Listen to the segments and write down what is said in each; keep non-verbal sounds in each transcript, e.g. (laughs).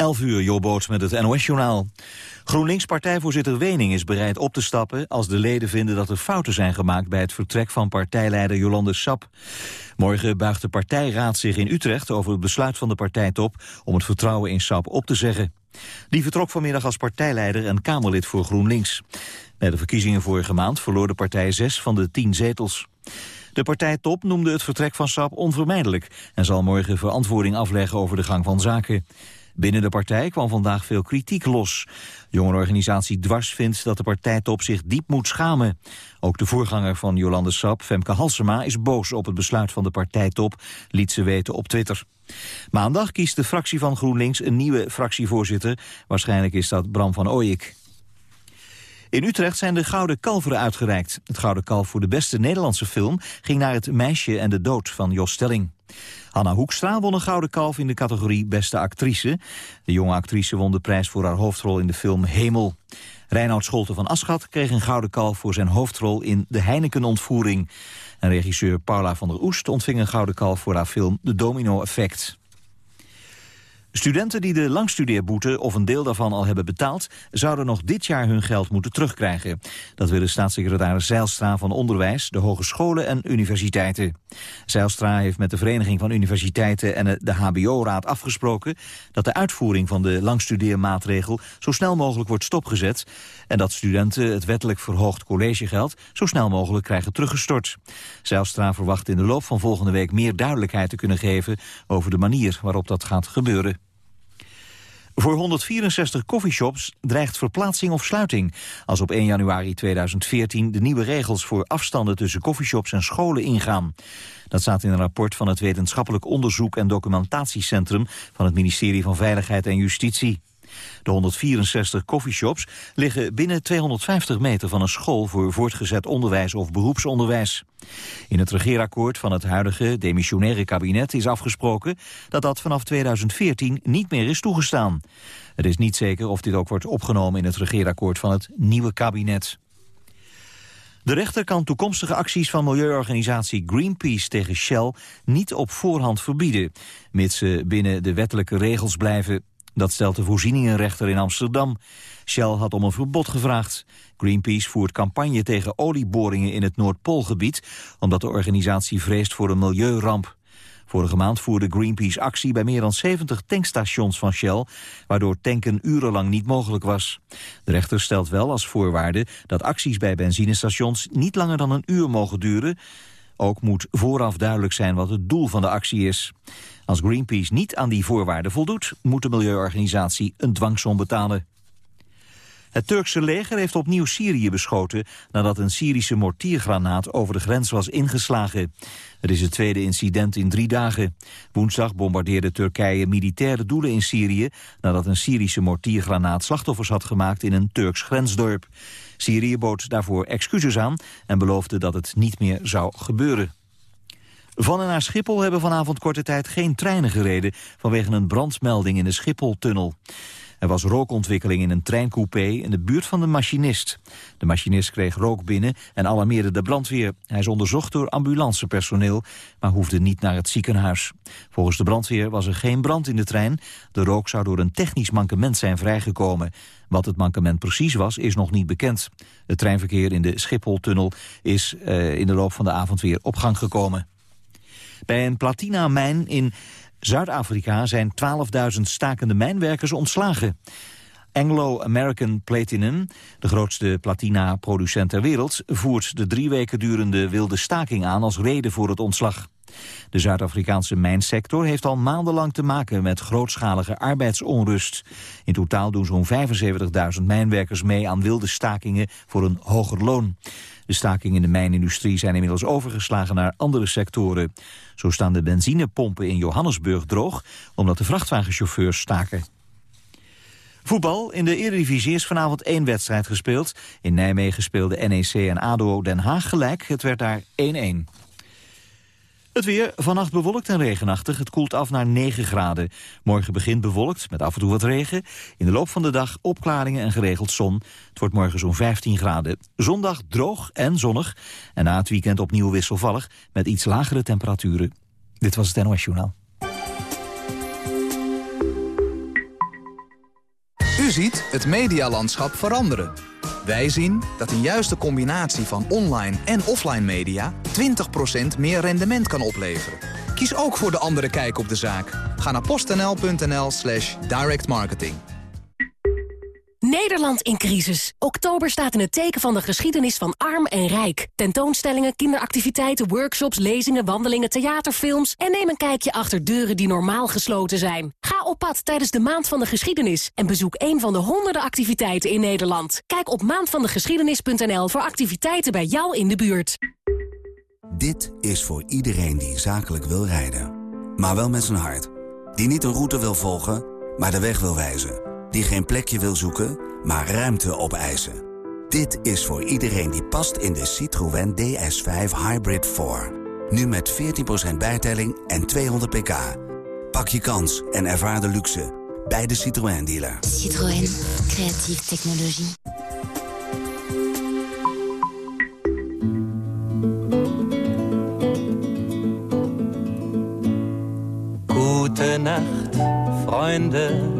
11 uur, Jobboot met het NOS-journaal. GroenLinks-partijvoorzitter Wening is bereid op te stappen... als de leden vinden dat er fouten zijn gemaakt... bij het vertrek van partijleider Jolande Sap. Morgen buigt de partijraad zich in Utrecht... over het besluit van de partijtop... om het vertrouwen in Sap op te zeggen. Die vertrok vanmiddag als partijleider en Kamerlid voor GroenLinks. Bij de verkiezingen vorige maand verloor de partij zes van de tien zetels. De partijtop noemde het vertrek van Sap onvermijdelijk... en zal morgen verantwoording afleggen over de gang van zaken. Binnen de partij kwam vandaag veel kritiek los. Jongerenorganisatie Dwars vindt dat de partijtop zich diep moet schamen. Ook de voorganger van Jolande Sap, Femke Halsema, is boos op het besluit van de partijtop, liet ze weten op Twitter. Maandag kiest de fractie van GroenLinks een nieuwe fractievoorzitter. Waarschijnlijk is dat Bram van Ooyik. In Utrecht zijn de Gouden Kalveren uitgereikt. Het Gouden Kalf voor de beste Nederlandse film ging naar Het Meisje en de Dood van Jos Stelling. Hanna Hoekstra won een Gouden Kalf in de categorie Beste Actrice. De jonge actrice won de prijs voor haar hoofdrol in de film Hemel. Reinoud Scholte van Aschat kreeg een Gouden Kalf voor zijn hoofdrol in De Heineken-ontvoering. En regisseur Paula van der Oest ontving een Gouden Kalf voor haar film De Domino Effect. Studenten die de langstudeerboete of een deel daarvan al hebben betaald... zouden nog dit jaar hun geld moeten terugkrijgen. Dat wil de staatssecretaris Zeilstra van Onderwijs, de hogescholen en universiteiten. Zeilstra heeft met de Vereniging van Universiteiten en de HBO-raad afgesproken... dat de uitvoering van de langstudeermaatregel zo snel mogelijk wordt stopgezet... en dat studenten het wettelijk verhoogd collegegeld zo snel mogelijk krijgen teruggestort. Zeilstra verwacht in de loop van volgende week meer duidelijkheid te kunnen geven... over de manier waarop dat gaat gebeuren. Voor 164 coffeeshops dreigt verplaatsing of sluiting... als op 1 januari 2014 de nieuwe regels voor afstanden tussen coffeeshops en scholen ingaan. Dat staat in een rapport van het Wetenschappelijk Onderzoek en Documentatiecentrum... van het ministerie van Veiligheid en Justitie. De 164 coffeeshops liggen binnen 250 meter van een school voor voortgezet onderwijs of beroepsonderwijs. In het regeerakkoord van het huidige demissionaire kabinet is afgesproken dat dat vanaf 2014 niet meer is toegestaan. Het is niet zeker of dit ook wordt opgenomen in het regeerakkoord van het nieuwe kabinet. De rechter kan toekomstige acties van milieuorganisatie Greenpeace tegen Shell niet op voorhand verbieden, mits ze binnen de wettelijke regels blijven. Dat stelt de voorzieningenrechter in Amsterdam. Shell had om een verbod gevraagd. Greenpeace voert campagne tegen olieboringen in het Noordpoolgebied... omdat de organisatie vreest voor een milieuramp. Vorige maand voerde Greenpeace actie bij meer dan 70 tankstations van Shell... waardoor tanken urenlang niet mogelijk was. De rechter stelt wel als voorwaarde dat acties bij benzinestations... niet langer dan een uur mogen duren... Ook moet vooraf duidelijk zijn wat het doel van de actie is. Als Greenpeace niet aan die voorwaarden voldoet... moet de milieuorganisatie een dwangsom betalen. Het Turkse leger heeft opnieuw Syrië beschoten... nadat een Syrische mortiergranaat over de grens was ingeslagen. Het is het tweede incident in drie dagen. Woensdag bombardeerde Turkije militaire doelen in Syrië... nadat een Syrische mortiergranaat slachtoffers had gemaakt in een Turks grensdorp. Syrië bood daarvoor excuses aan en beloofde dat het niet meer zou gebeuren. Van en naar Schiphol hebben vanavond korte tijd geen treinen gereden... vanwege een brandmelding in de Schipholtunnel. Er was rookontwikkeling in een treincoupé in de buurt van de machinist. De machinist kreeg rook binnen en alarmeerde de brandweer. Hij is onderzocht door ambulancepersoneel, maar hoefde niet naar het ziekenhuis. Volgens de brandweer was er geen brand in de trein. De rook zou door een technisch mankement zijn vrijgekomen. Wat het mankement precies was, is nog niet bekend. Het treinverkeer in de Schipholtunnel is uh, in de loop van de avond weer op gang gekomen. Bij een platinamijn in Zuid-Afrika zijn 12.000 stakende mijnwerkers ontslagen. Anglo-American Platinum, de grootste platina-producent ter wereld... voert de drie weken durende wilde staking aan als reden voor het ontslag. De Zuid-Afrikaanse mijnsector heeft al maandenlang te maken met grootschalige arbeidsonrust. In totaal doen zo'n 75.000 mijnwerkers mee aan wilde stakingen voor een hoger loon. De stakingen in de mijnindustrie zijn inmiddels overgeslagen naar andere sectoren. Zo staan de benzinepompen in Johannesburg droog, omdat de vrachtwagenchauffeurs staken. Voetbal. In de Eredivisie is vanavond één wedstrijd gespeeld. In Nijmegen speelden NEC en ADO Den Haag gelijk. Het werd daar 1-1. Het weer, vannacht bewolkt en regenachtig. Het koelt af naar 9 graden. Morgen begint bewolkt, met af en toe wat regen. In de loop van de dag opklaringen en geregeld zon. Het wordt morgen zo'n 15 graden. Zondag droog en zonnig. En na het weekend opnieuw wisselvallig, met iets lagere temperaturen. Dit was het NOS Journaal. U ziet het medialandschap veranderen. Wij zien dat een juiste combinatie van online en offline media 20% meer rendement kan opleveren. Kies ook voor de andere kijk op de zaak. Ga naar postnl.nl slash directmarketing. Nederland in crisis. Oktober staat in het teken van de geschiedenis van arm en rijk. Tentoonstellingen, kinderactiviteiten, workshops, lezingen, wandelingen, theaterfilms... en neem een kijkje achter deuren die normaal gesloten zijn. Ga op pad tijdens de Maand van de Geschiedenis... en bezoek een van de honderden activiteiten in Nederland. Kijk op maandvandegeschiedenis.nl voor activiteiten bij jou in de buurt. Dit is voor iedereen die zakelijk wil rijden. Maar wel met zijn hart. Die niet een route wil volgen, maar de weg wil wijzen die geen plekje wil zoeken, maar ruimte opeisen. Dit is voor iedereen die past in de Citroën DS5 Hybrid 4. Nu met 14% bijtelling en 200 pk. Pak je kans en ervaar de luxe bij de Citroën dealer. Citroën, creatieve technologie. Gute Nacht, Freunde.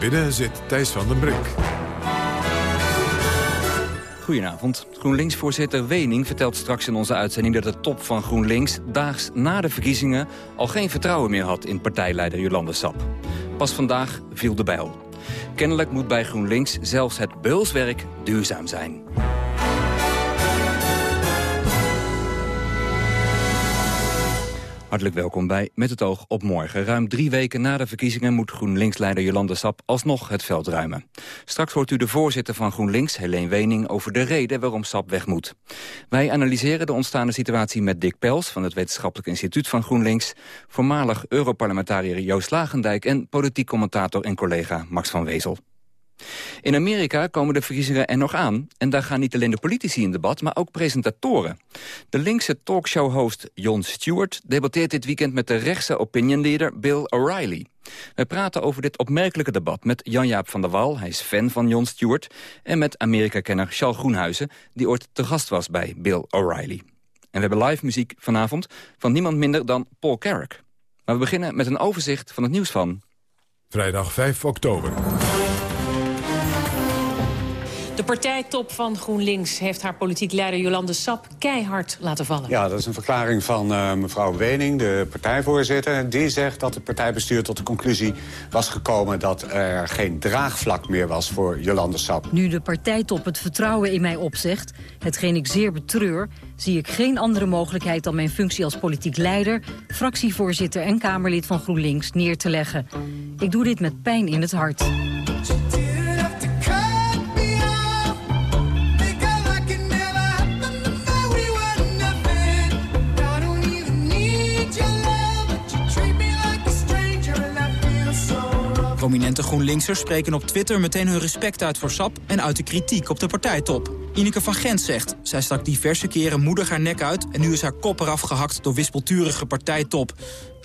Binnen zit Thijs van den Brink. Goedenavond. GroenLinks-voorzitter Wening vertelt straks in onze uitzending... dat de top van GroenLinks daags na de verkiezingen... al geen vertrouwen meer had in partijleider Jolande Sap. Pas vandaag viel de bijl. Kennelijk moet bij GroenLinks zelfs het beulswerk duurzaam zijn. Hartelijk welkom bij Met het oog op morgen. Ruim drie weken na de verkiezingen moet GroenLinks-leider Jolande Sap alsnog het veld ruimen. Straks hoort u de voorzitter van GroenLinks, Helene Wening, over de reden waarom Sap weg moet. Wij analyseren de ontstaande situatie met Dick Pels van het Wetenschappelijk Instituut van GroenLinks, voormalig Europarlementariër Joost Lagendijk en politiek commentator en collega Max van Wezel. In Amerika komen de verkiezingen er nog aan. En daar gaan niet alleen de politici in debat, maar ook presentatoren. De linkse talkshow-host Jon Stewart debatteert dit weekend met de rechtse opinionleader Bill O'Reilly. We praten over dit opmerkelijke debat met Jan-Jaap van der Wal, hij is fan van Jon Stewart... en met Amerika-kenner Charles Groenhuizen, die ooit te gast was bij Bill O'Reilly. En we hebben live muziek vanavond van niemand minder dan Paul Carrick. Maar we beginnen met een overzicht van het nieuws van... Vrijdag 5 oktober. De partijtop van GroenLinks heeft haar politiek leider Jolande Sap keihard laten vallen. Ja, dat is een verklaring van uh, mevrouw Wening, de partijvoorzitter. Die zegt dat het partijbestuur tot de conclusie was gekomen... dat er geen draagvlak meer was voor Jolande Sap. Nu de partijtop het vertrouwen in mij opzegt, hetgeen ik zeer betreur... zie ik geen andere mogelijkheid dan mijn functie als politiek leider... fractievoorzitter en Kamerlid van GroenLinks neer te leggen. Ik doe dit met pijn in het hart. Prominente GroenLinksers spreken op Twitter meteen hun respect uit voor SAP... en uit de kritiek op de partijtop. Ineke van Gent zegt, zij stak diverse keren moedig haar nek uit... en nu is haar kop eraf gehakt door wispelturige partijtop.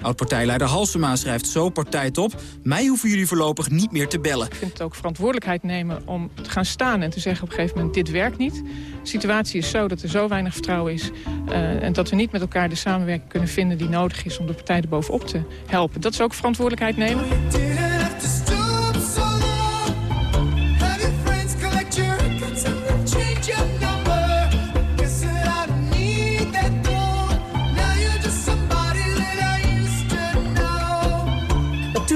Oud-partijleider Halsema schrijft zo partijtop... mij hoeven jullie voorlopig niet meer te bellen. Ik vind het ook verantwoordelijkheid nemen om te gaan staan en te zeggen op een gegeven moment... dit werkt niet. De situatie is zo dat er zo weinig vertrouwen is... Uh, en dat we niet met elkaar de samenwerking kunnen vinden die nodig is... om de partij er bovenop te helpen. Dat is ook verantwoordelijkheid nemen.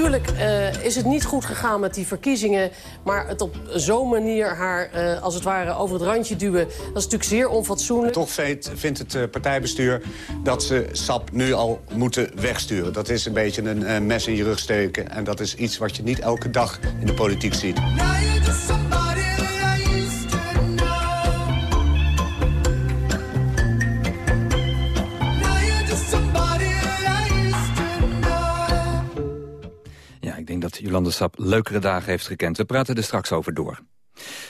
Natuurlijk uh, is het niet goed gegaan met die verkiezingen... maar het op zo'n manier haar uh, als het ware over het randje duwen... dat is natuurlijk zeer onfatsoenlijk. Toch vindt het uh, partijbestuur dat ze SAP nu al moeten wegsturen. Dat is een beetje een mes in je rug steken. En dat is iets wat je niet elke dag in de politiek ziet. Jolande Sap leukere dagen heeft gekend. We praten er straks over door.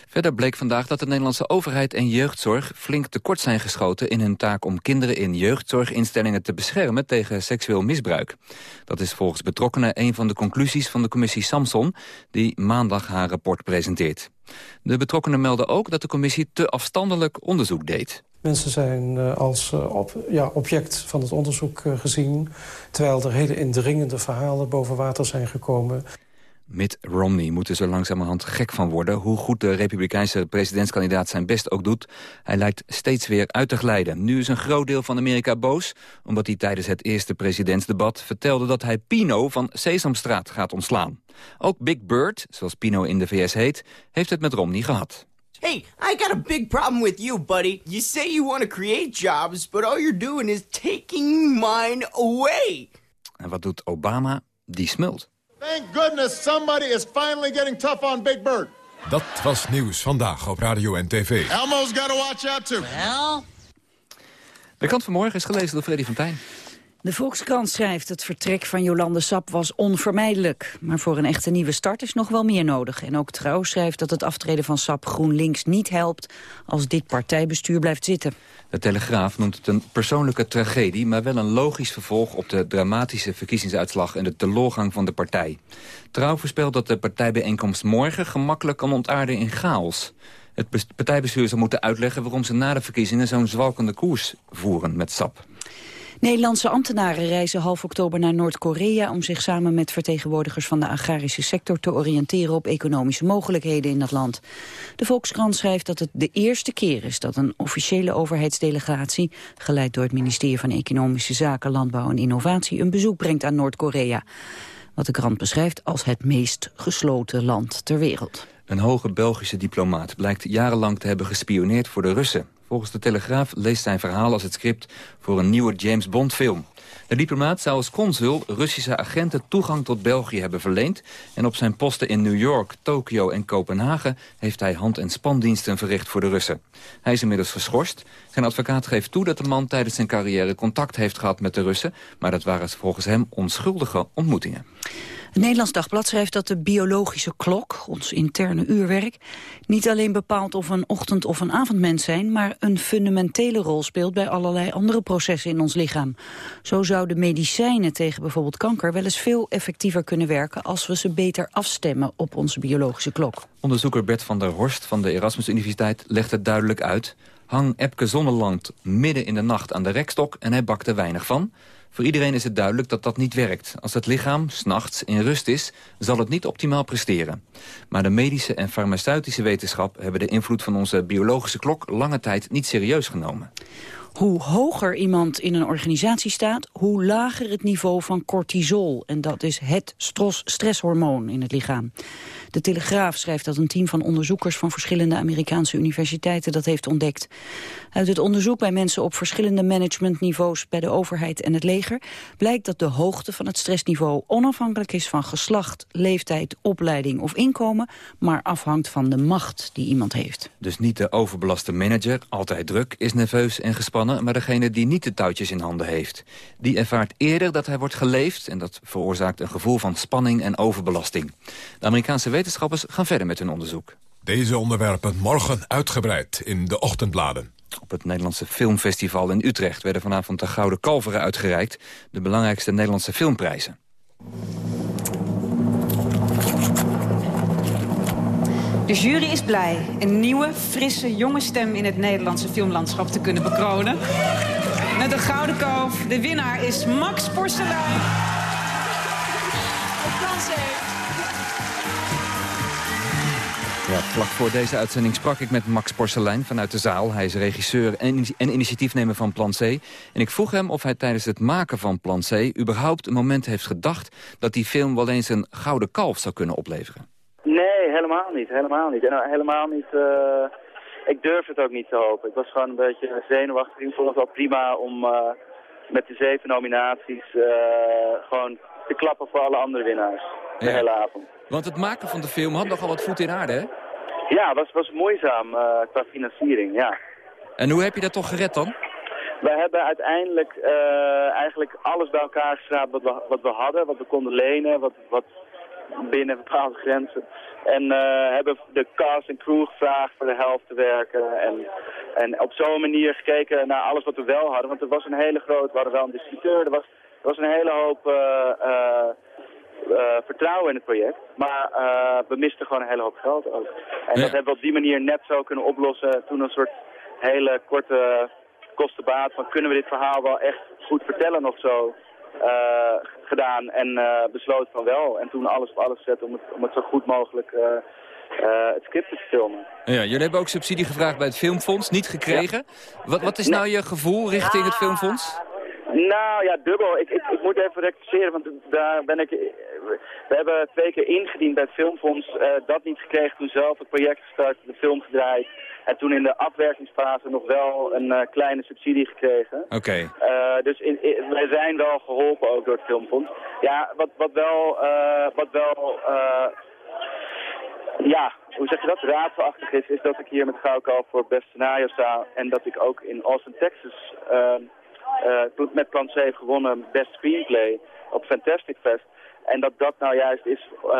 Verder bleek vandaag dat de Nederlandse overheid en jeugdzorg flink tekort zijn geschoten in hun taak om kinderen in jeugdzorginstellingen te beschermen tegen seksueel misbruik. Dat is volgens betrokkenen een van de conclusies van de commissie Samson, die maandag haar rapport presenteert. De betrokkenen melden ook dat de commissie te afstandelijk onderzoek deed. Mensen zijn uh, als uh, op, ja, object van het onderzoek uh, gezien... terwijl er hele indringende verhalen boven water zijn gekomen. Mitt Romney moet er zo langzamerhand gek van worden... hoe goed de republikeinse presidentskandidaat zijn best ook doet. Hij lijkt steeds weer uit te glijden. Nu is een groot deel van Amerika boos... omdat hij tijdens het eerste presidentsdebat vertelde... dat hij Pino van Sesamstraat gaat ontslaan. Ook Big Bird, zoals Pino in de VS heet... heeft het met Romney gehad. Hey, I got a big problem with you, buddy. You say you want to create jobs, but all you're doing is taking mine away. En wat doet Obama? Die smult. Thank goodness somebody is finally getting tough on Big Bird. Dat was nieuws vandaag op radio en tv. Elmo's gotta watch out too. Well... De krant van morgen is gelezen door Freddy van Tijn. De Volkskrant schrijft het vertrek van Jolande Sap was onvermijdelijk. Maar voor een echte nieuwe start is nog wel meer nodig. En ook Trouw schrijft dat het aftreden van Sap GroenLinks niet helpt... als dit partijbestuur blijft zitten. De Telegraaf noemt het een persoonlijke tragedie... maar wel een logisch vervolg op de dramatische verkiezingsuitslag... en de teloorgang van de partij. Trouw voorspelt dat de partijbijeenkomst morgen gemakkelijk kan ontaarden in chaos. Het partijbestuur zal moeten uitleggen waarom ze na de verkiezingen... zo'n zwalkende koers voeren met Sap. Nederlandse ambtenaren reizen half oktober naar Noord-Korea... om zich samen met vertegenwoordigers van de agrarische sector... te oriënteren op economische mogelijkheden in dat land. De Volkskrant schrijft dat het de eerste keer is... dat een officiële overheidsdelegatie... geleid door het ministerie van Economische Zaken, Landbouw en Innovatie... een bezoek brengt aan Noord-Korea. Wat de krant beschrijft als het meest gesloten land ter wereld. Een hoge Belgische diplomaat blijkt jarenlang te hebben gespioneerd voor de Russen. Volgens de Telegraaf leest zijn verhaal als het script voor een nieuwe James Bond film. De diplomaat zou als consul Russische agenten toegang tot België hebben verleend... en op zijn posten in New York, Tokio en Kopenhagen... heeft hij hand- en spandiensten verricht voor de Russen. Hij is inmiddels geschorst. Zijn advocaat geeft toe dat de man tijdens zijn carrière contact heeft gehad met de Russen... maar dat waren volgens hem onschuldige ontmoetingen. Het Nederlands Dagblad schrijft dat de biologische klok, ons interne uurwerk, niet alleen bepaalt of een ochtend- of een avondmens zijn, maar een fundamentele rol speelt bij allerlei andere processen in ons lichaam. Zo zouden medicijnen tegen bijvoorbeeld kanker wel eens veel effectiever kunnen werken als we ze beter afstemmen op onze biologische klok. Onderzoeker Bert van der Horst van de Erasmus Universiteit legt het duidelijk uit. Hang Epke Zonneland midden in de nacht aan de rekstok en hij bakt er weinig van. Voor iedereen is het duidelijk dat dat niet werkt. Als het lichaam s'nachts in rust is, zal het niet optimaal presteren. Maar de medische en farmaceutische wetenschap... hebben de invloed van onze biologische klok lange tijd niet serieus genomen. Hoe hoger iemand in een organisatie staat, hoe lager het niveau van cortisol. En dat is het stresshormoon in het lichaam. De Telegraaf schrijft dat een team van onderzoekers van verschillende Amerikaanse universiteiten dat heeft ontdekt. Uit het onderzoek bij mensen op verschillende managementniveaus bij de overheid en het leger blijkt dat de hoogte van het stressniveau onafhankelijk is van geslacht, leeftijd, opleiding of inkomen, maar afhangt van de macht die iemand heeft. Dus niet de overbelaste manager, altijd druk, is nerveus en gespannen, maar degene die niet de touwtjes in handen heeft. Die ervaart eerder dat hij wordt geleefd en dat veroorzaakt een gevoel van spanning en overbelasting. De Amerikaanse wetenschappers gaan verder met hun onderzoek. Deze onderwerpen morgen uitgebreid in de ochtendbladen. Op het Nederlandse Filmfestival in Utrecht werden vanavond de Gouden Kalveren uitgereikt. De belangrijkste Nederlandse filmprijzen. De jury is blij een nieuwe, frisse, jonge stem in het Nederlandse filmlandschap te kunnen bekronen. Met de Gouden Kalf, de winnaar is Max Porcelein. Ja, vlak voor deze uitzending sprak ik met Max Porcelein vanuit de zaal. Hij is regisseur en, en initiatiefnemer van Plan C. En ik vroeg hem of hij tijdens het maken van Plan C... überhaupt een moment heeft gedacht dat die film wel eens een gouden kalf zou kunnen opleveren. Nee, helemaal niet. Helemaal niet. En uh, helemaal niet... Uh, ik durf het ook niet te hopen. Ik was gewoon een beetje zenuwachtig. Ik vond het wel prima om uh, met de zeven nominaties gewoon te klappen voor alle andere winnaars. De Ja. hele avond. Want het maken van de film had nogal wat voet in aarde, hè? Ja, was, was moeizaam uh, qua financiering, ja. En hoe heb je dat toch gered dan? We hebben uiteindelijk uh, eigenlijk alles bij elkaar geschraapt wat we, wat we hadden, wat we konden lenen, wat, wat binnen bepaalde grenzen. En eh, hebben de cast en crew gevraagd voor de helft te werken. En, en op zo'n manier gekeken naar alles wat we wel hadden. Want er was een hele grote, we hadden wel een distributeur, er was, er was een hele hoop eh, eh, eh, vertrouwen in het project. Maar eh, we misten gewoon een hele hoop geld ook. En dat hebben we op die manier net zo kunnen oplossen. Toen een soort hele korte kostenbaat van kunnen we dit verhaal wel echt goed vertellen of zo eh, gedaan en eh, besloten van wel. En toen alles op alles zetten om het, om het zo goed mogelijk eh, eh, het script te filmen. Ja, jullie hebben ook subsidie gevraagd bij het Filmfonds, niet gekregen. Wat, wat is nou je gevoel richting het Filmfonds? Nou ja, dubbel. Ik, ik, ik moet even rectificeren, want daar ben ik... We hebben twee keer ingediend bij het Filmfonds. eh, dat niet gekregen, toen zelf het project gestart, de film gedraaid. En toen in de afwerkingsfase nog wel een eh, kleine subsidie gekregen. Oké. Eh, dus in, in- wij zijn wel geholpen ook door het Filmfonds. Ja, wat, wat wel, wat wel ja, hoe zeg je dat, raadselachtig is, is dat ik hier met Goudkalf voor het beste scenario sta. En dat ik ook in Austin, Texas, met Plan 7 gewonnen best screenplay op Fantastic Fest. En dat dat nou juist is eh,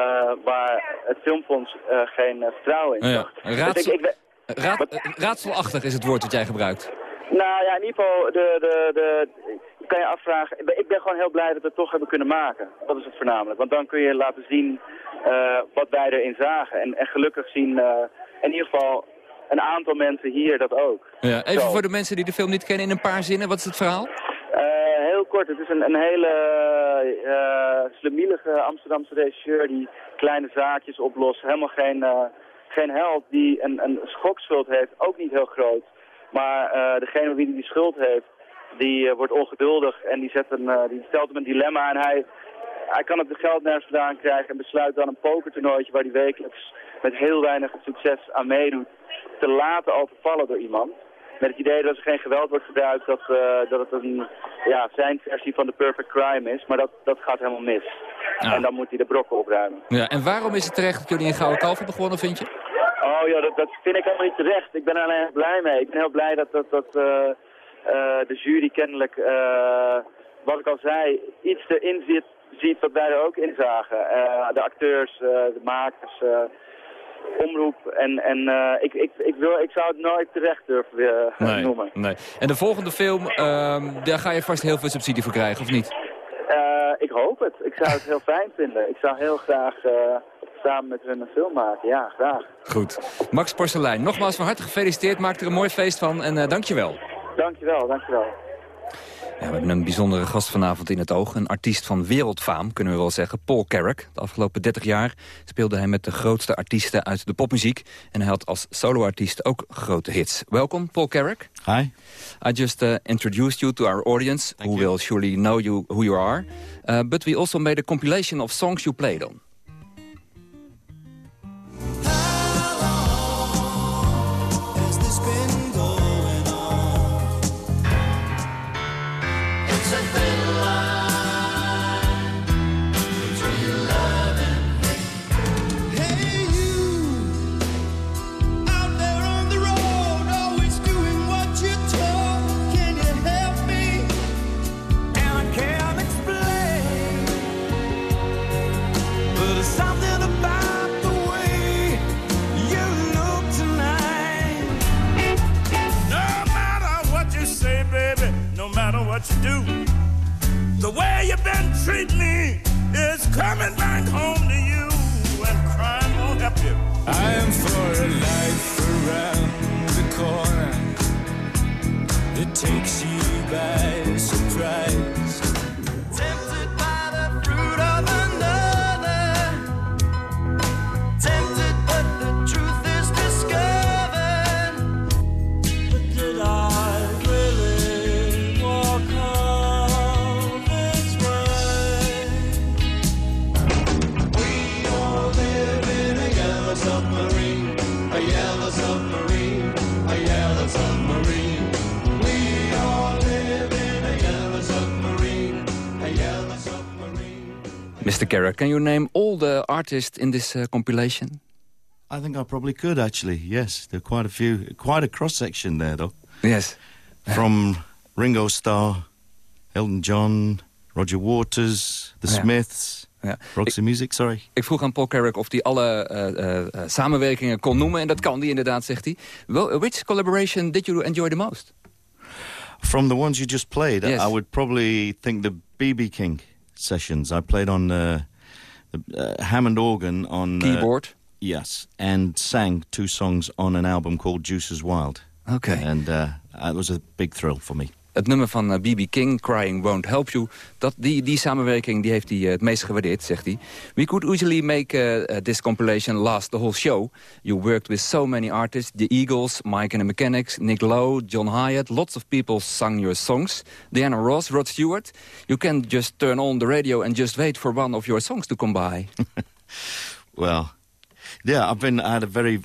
waar het Filmfonds eh, geen eh, vertrouwen in Ja, zag. Dus ik- ik Raad, raadselachtig is het woord dat jij gebruikt. nou ja, in ieder geval, de, de, de, kan je afvragen. Ik ben, gewoon heel blij dat we het toch hebben kunnen maken. Dat is het voornamelijk. Want dan kun je laten zien wat wij erin zagen. En, en gelukkig zien in ieder geval een aantal mensen hier dat ook. Ja, even Zo. voor de mensen die de film niet kennen in een paar zinnen. Wat is het verhaal? Eh, heel kort, het is een, een hele eh slemielige Amsterdamse regisseur die kleine zaakjes oplost. Helemaal geen, eh, geen held die een, een schokschuld heeft, ook niet heel groot. Maar degene wie die schuld heeft, die wordt ongeduldig en die, zet een, die stelt hem een dilemma. En hij, hij kan het geld nergens vandaan krijgen en besluit dan een pokertoernooitje waar hij wekelijks met heel weinig succes aan meedoet, te laten overvallen door iemand. Met het idee dat als er geen geweld wordt gebruikt, dat, eh, dat het een, ja, zijn versie van de perfect crime is. Maar dat, dat gaat helemaal mis. En dan moet hij de brokken opruimen. Ja, en waarom is het terecht dat jullie in Gouden Kalf hebben gewonnen, vind je? Oh ja, dat, dat vind ik helemaal niet terecht. Ik ben er alleen erg blij mee. Ik ben heel blij dat, dat, dat eh, eh, de jury kennelijk, wat ik al zei, iets erin ziet, ziet wat wij er ook in zagen. De acteurs, de makers, omroep. En, en eh, ik, ik, ik, wil, ik zou het nooit terecht durven eh, noemen. nee. En de volgende film, ehm, daar ga je vast heel veel subsidie voor krijgen, of niet? Eh, ik hoop het. Ik zou het heel fijn vinden. Ik zou heel graag samen met hun een film maken. Ja, graag. Goed. Max Porcelein, nogmaals van harte gefeliciteerd. Maak er een mooi feest van en dankjewel. Dankjewel, dankjewel. Ja, we hebben een bijzondere gast vanavond in het oog. Een artiest van wereldfaam, kunnen we wel zeggen. Paul Carrack. De afgelopen 30 jaar speelde hij met de grootste artiesten uit de popmuziek. En hij had als soloartiest ook grote hits. Welkom, Paul Carrack. Hi. I just uh, introduced you to our audience, who will surely know you who you are. Uh, but we also made a compilation of songs you played on. What you do, the way you've been treating me is coming back home to you, and crime won't help you. I am for a life around the corner. It takes you by surprise. Mr. Carrack, can you name all the artists in this uh, compilation? I think I probably could actually. Yes, there are quite a few, quite a cross section there, though. Yes, from Ringo Starr, Elton John, Roger Waters, The. Smiths, Ja. Roxy Music, sorry. Ik vroeg aan Paul Carrick of hij alle eh, eh, samenwerkingen kon noemen. En dat kan hij inderdaad, zegt hij. Well, which collaboration did you enjoy the most? From the ones you just played, Yes. I would probably think the BB King sessions. I played on uh, the uh, Hammond organ on... uh, Keyboard. yes, and sang two songs on an album called Juices Wild. Okay. And uh, it was a big thrill for me. Het nummer van B.B. King, Crying Won't Help You... Dat, die, die samenwerking die heeft hij eh, het meest gewaardeerd, zegt hij. We could usually make uh, this compilation last the whole show. You worked with so many artists. The Eagles, Mike and the Mechanics, Nick Lowe, John Hyatt. Lots of people sung your songs. Diana Ross, Rod Stewart. You can just turn on the radio and just wait for one of your songs to come by. (laughs) Well, yeah, I've been had a very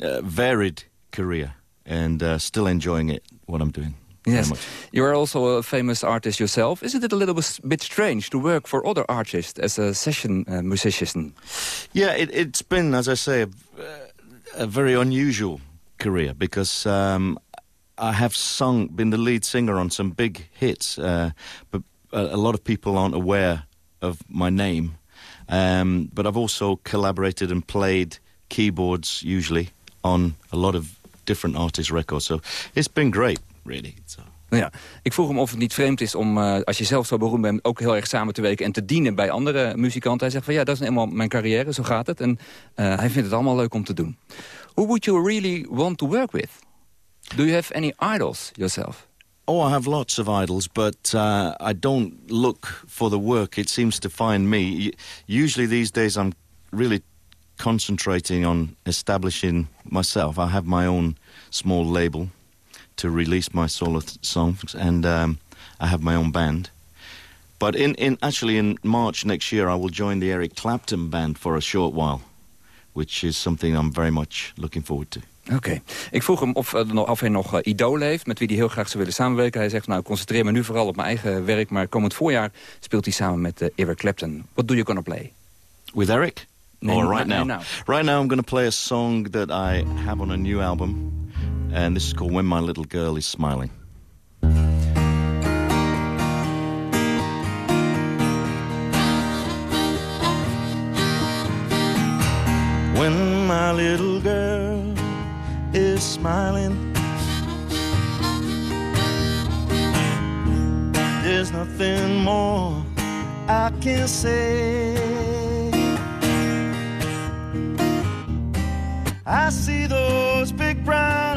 uh, varied career and uh, still enjoying it, what I'm doing. Yes, you are also a famous artist yourself. Isn't it a little bit- strange to work for other artists as a session uh, musician? Yeah, it, it's been, as I say, a, a very unusual career because um, I have sung, been the lead singer on some big hits, uh, but a, a lot of people aren't aware of my name. Um, but I've also collaborated and played keyboards usually on a lot of different artists' records. So it's been great, really. So. Nou Ja, ik vroeg hem of het niet vreemd is om, eh, als je zelf zo beroemd bent... ook heel erg samen te werken en te dienen bij andere muzikanten. Hij zegt van ja, dat is nou eenmaal mijn carrière, zo gaat het. En eh, hij vindt het allemaal leuk om te doen. Who would you really want to work with? Do you have any idols yourself? Oh, I have lots of idols, but uh, I don't look for the work. It seems to find me. Usually these days I'm really concentrating on establishing myself. I have my own small label to release my solo songs, and um, I have my own band. But in, in actually in March next year, I will join the Eric Clapton band for a short while, which is something I'm very much looking forward to. Oké. Ik vroeg hem of, eh, nog- of hij nog idolen heeft met wie hij heel graag zou willen samenwerken. Hij zegt, nou, concentreer me nu vooral op mijn eigen werk... maar komend voorjaar speelt hij samen met eh, Eric Clapton. What do you gonna play? With Eric? Nee, or right now? nou. Right now I'm going to play a song that I have on a new album. And this is called When My Little Girl Is Smiling. When my little girl is smiling There's nothing more I can say I see those big brown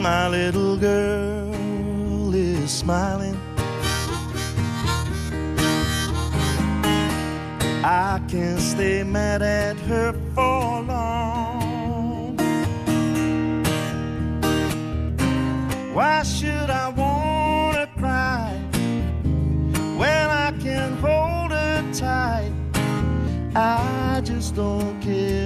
My little girl is smiling, I can't stay mad at her for long. Why should I wanna cry when I can hold her tight? I just don't care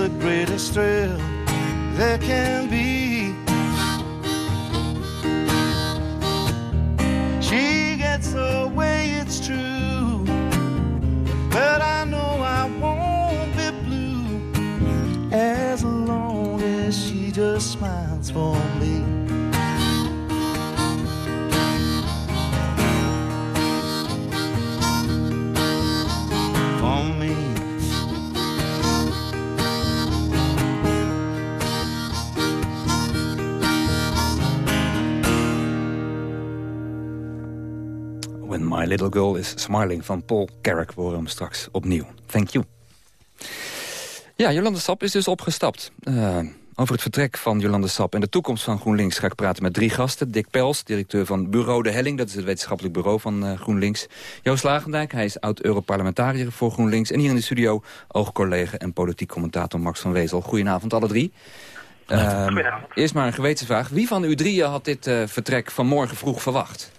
the greatest thrill there can be. Little Girl is Smiling van Paul Carrick. We horen hem straks opnieuw. Thank you. Ja, Jolande Sap is dus opgestapt. Uh, over het vertrek van Jolande Sap en de toekomst van GroenLinks... ga ik praten met drie gasten. Dick Pels, directeur van Bureau De Helling. Dat is het wetenschappelijk bureau van uh, GroenLinks. Joost Lagendijk, hij is oud-Europarlementariër voor GroenLinks. En hier in de studio oogcollega en politiek commentator Max van Wezel. Goedenavond alle drie. Uh, Goedenavond. Eerst maar een gewetensvraag. Wie van u drieën had dit vertrek vanmorgen vroeg verwacht?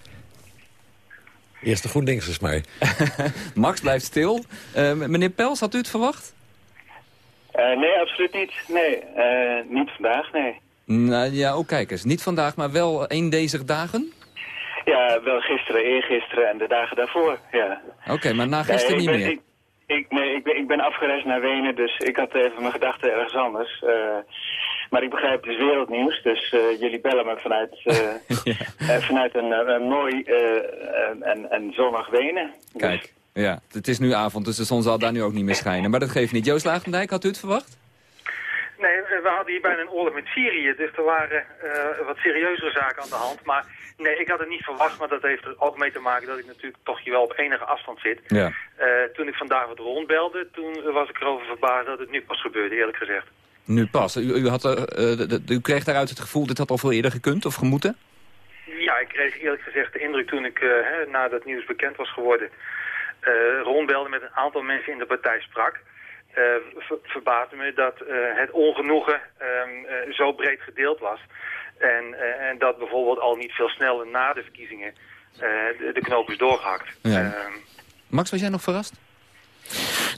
Eerst de GroenLinks is mij. (laughs) Max blijft stil. meneer Pels, had u het verwacht? Uh, nee, absoluut niet. Nee, uh, niet vandaag, nee. Nou ja, ook kijk eens. Niet vandaag, maar wel één deze dagen? Ja, wel gisteren, eergisteren en de dagen daarvoor, ja. Oké, okay, maar na gisteren niet ben, meer? Ik, ik, nee, ik ben, ik ben afgereisd naar Wenen, dus ik had even mijn gedachten ergens anders. Maar ik begrijp, het is wereldnieuws, dus jullie bellen me vanuit, (laughs) ja. vanuit een, een mooi en, en zonnig Wenen. Dus- Kijk. Ja, het is nu avond, dus de zon zal daar nu ook niet meer schijnen. Maar dat geeft niet. Joost Lagendijk, had u het verwacht? Nee, we hadden hier bijna een oorlog met Syrië, dus er waren uh, wat serieuzere zaken aan de hand. Maar nee, ik had het niet verwacht, maar dat heeft er ook mee te maken dat ik natuurlijk toch hier wel op enige afstand zit. Ja. Uh, toen ik vandaag wat rondbelde, toen was ik erover verbaasd dat het nu pas gebeurde, eerlijk gezegd. Nu pas? U, u, had, uh, u kreeg daaruit het gevoel, dit had al veel eerder gekund of gemoeten? Ja, ik kreeg eerlijk gezegd de indruk toen ik, hè, nadat het nieuws bekend was geworden... Rondbelde met een aantal mensen in de partij sprak... Uh, ver verbaasde me dat uh, het ongenoegen um, zo breed gedeeld was. En, en, dat bijvoorbeeld al niet veel sneller na de verkiezingen de, de, knoop is doorgehakt. Ja. Ehm, Max, was jij nog verrast?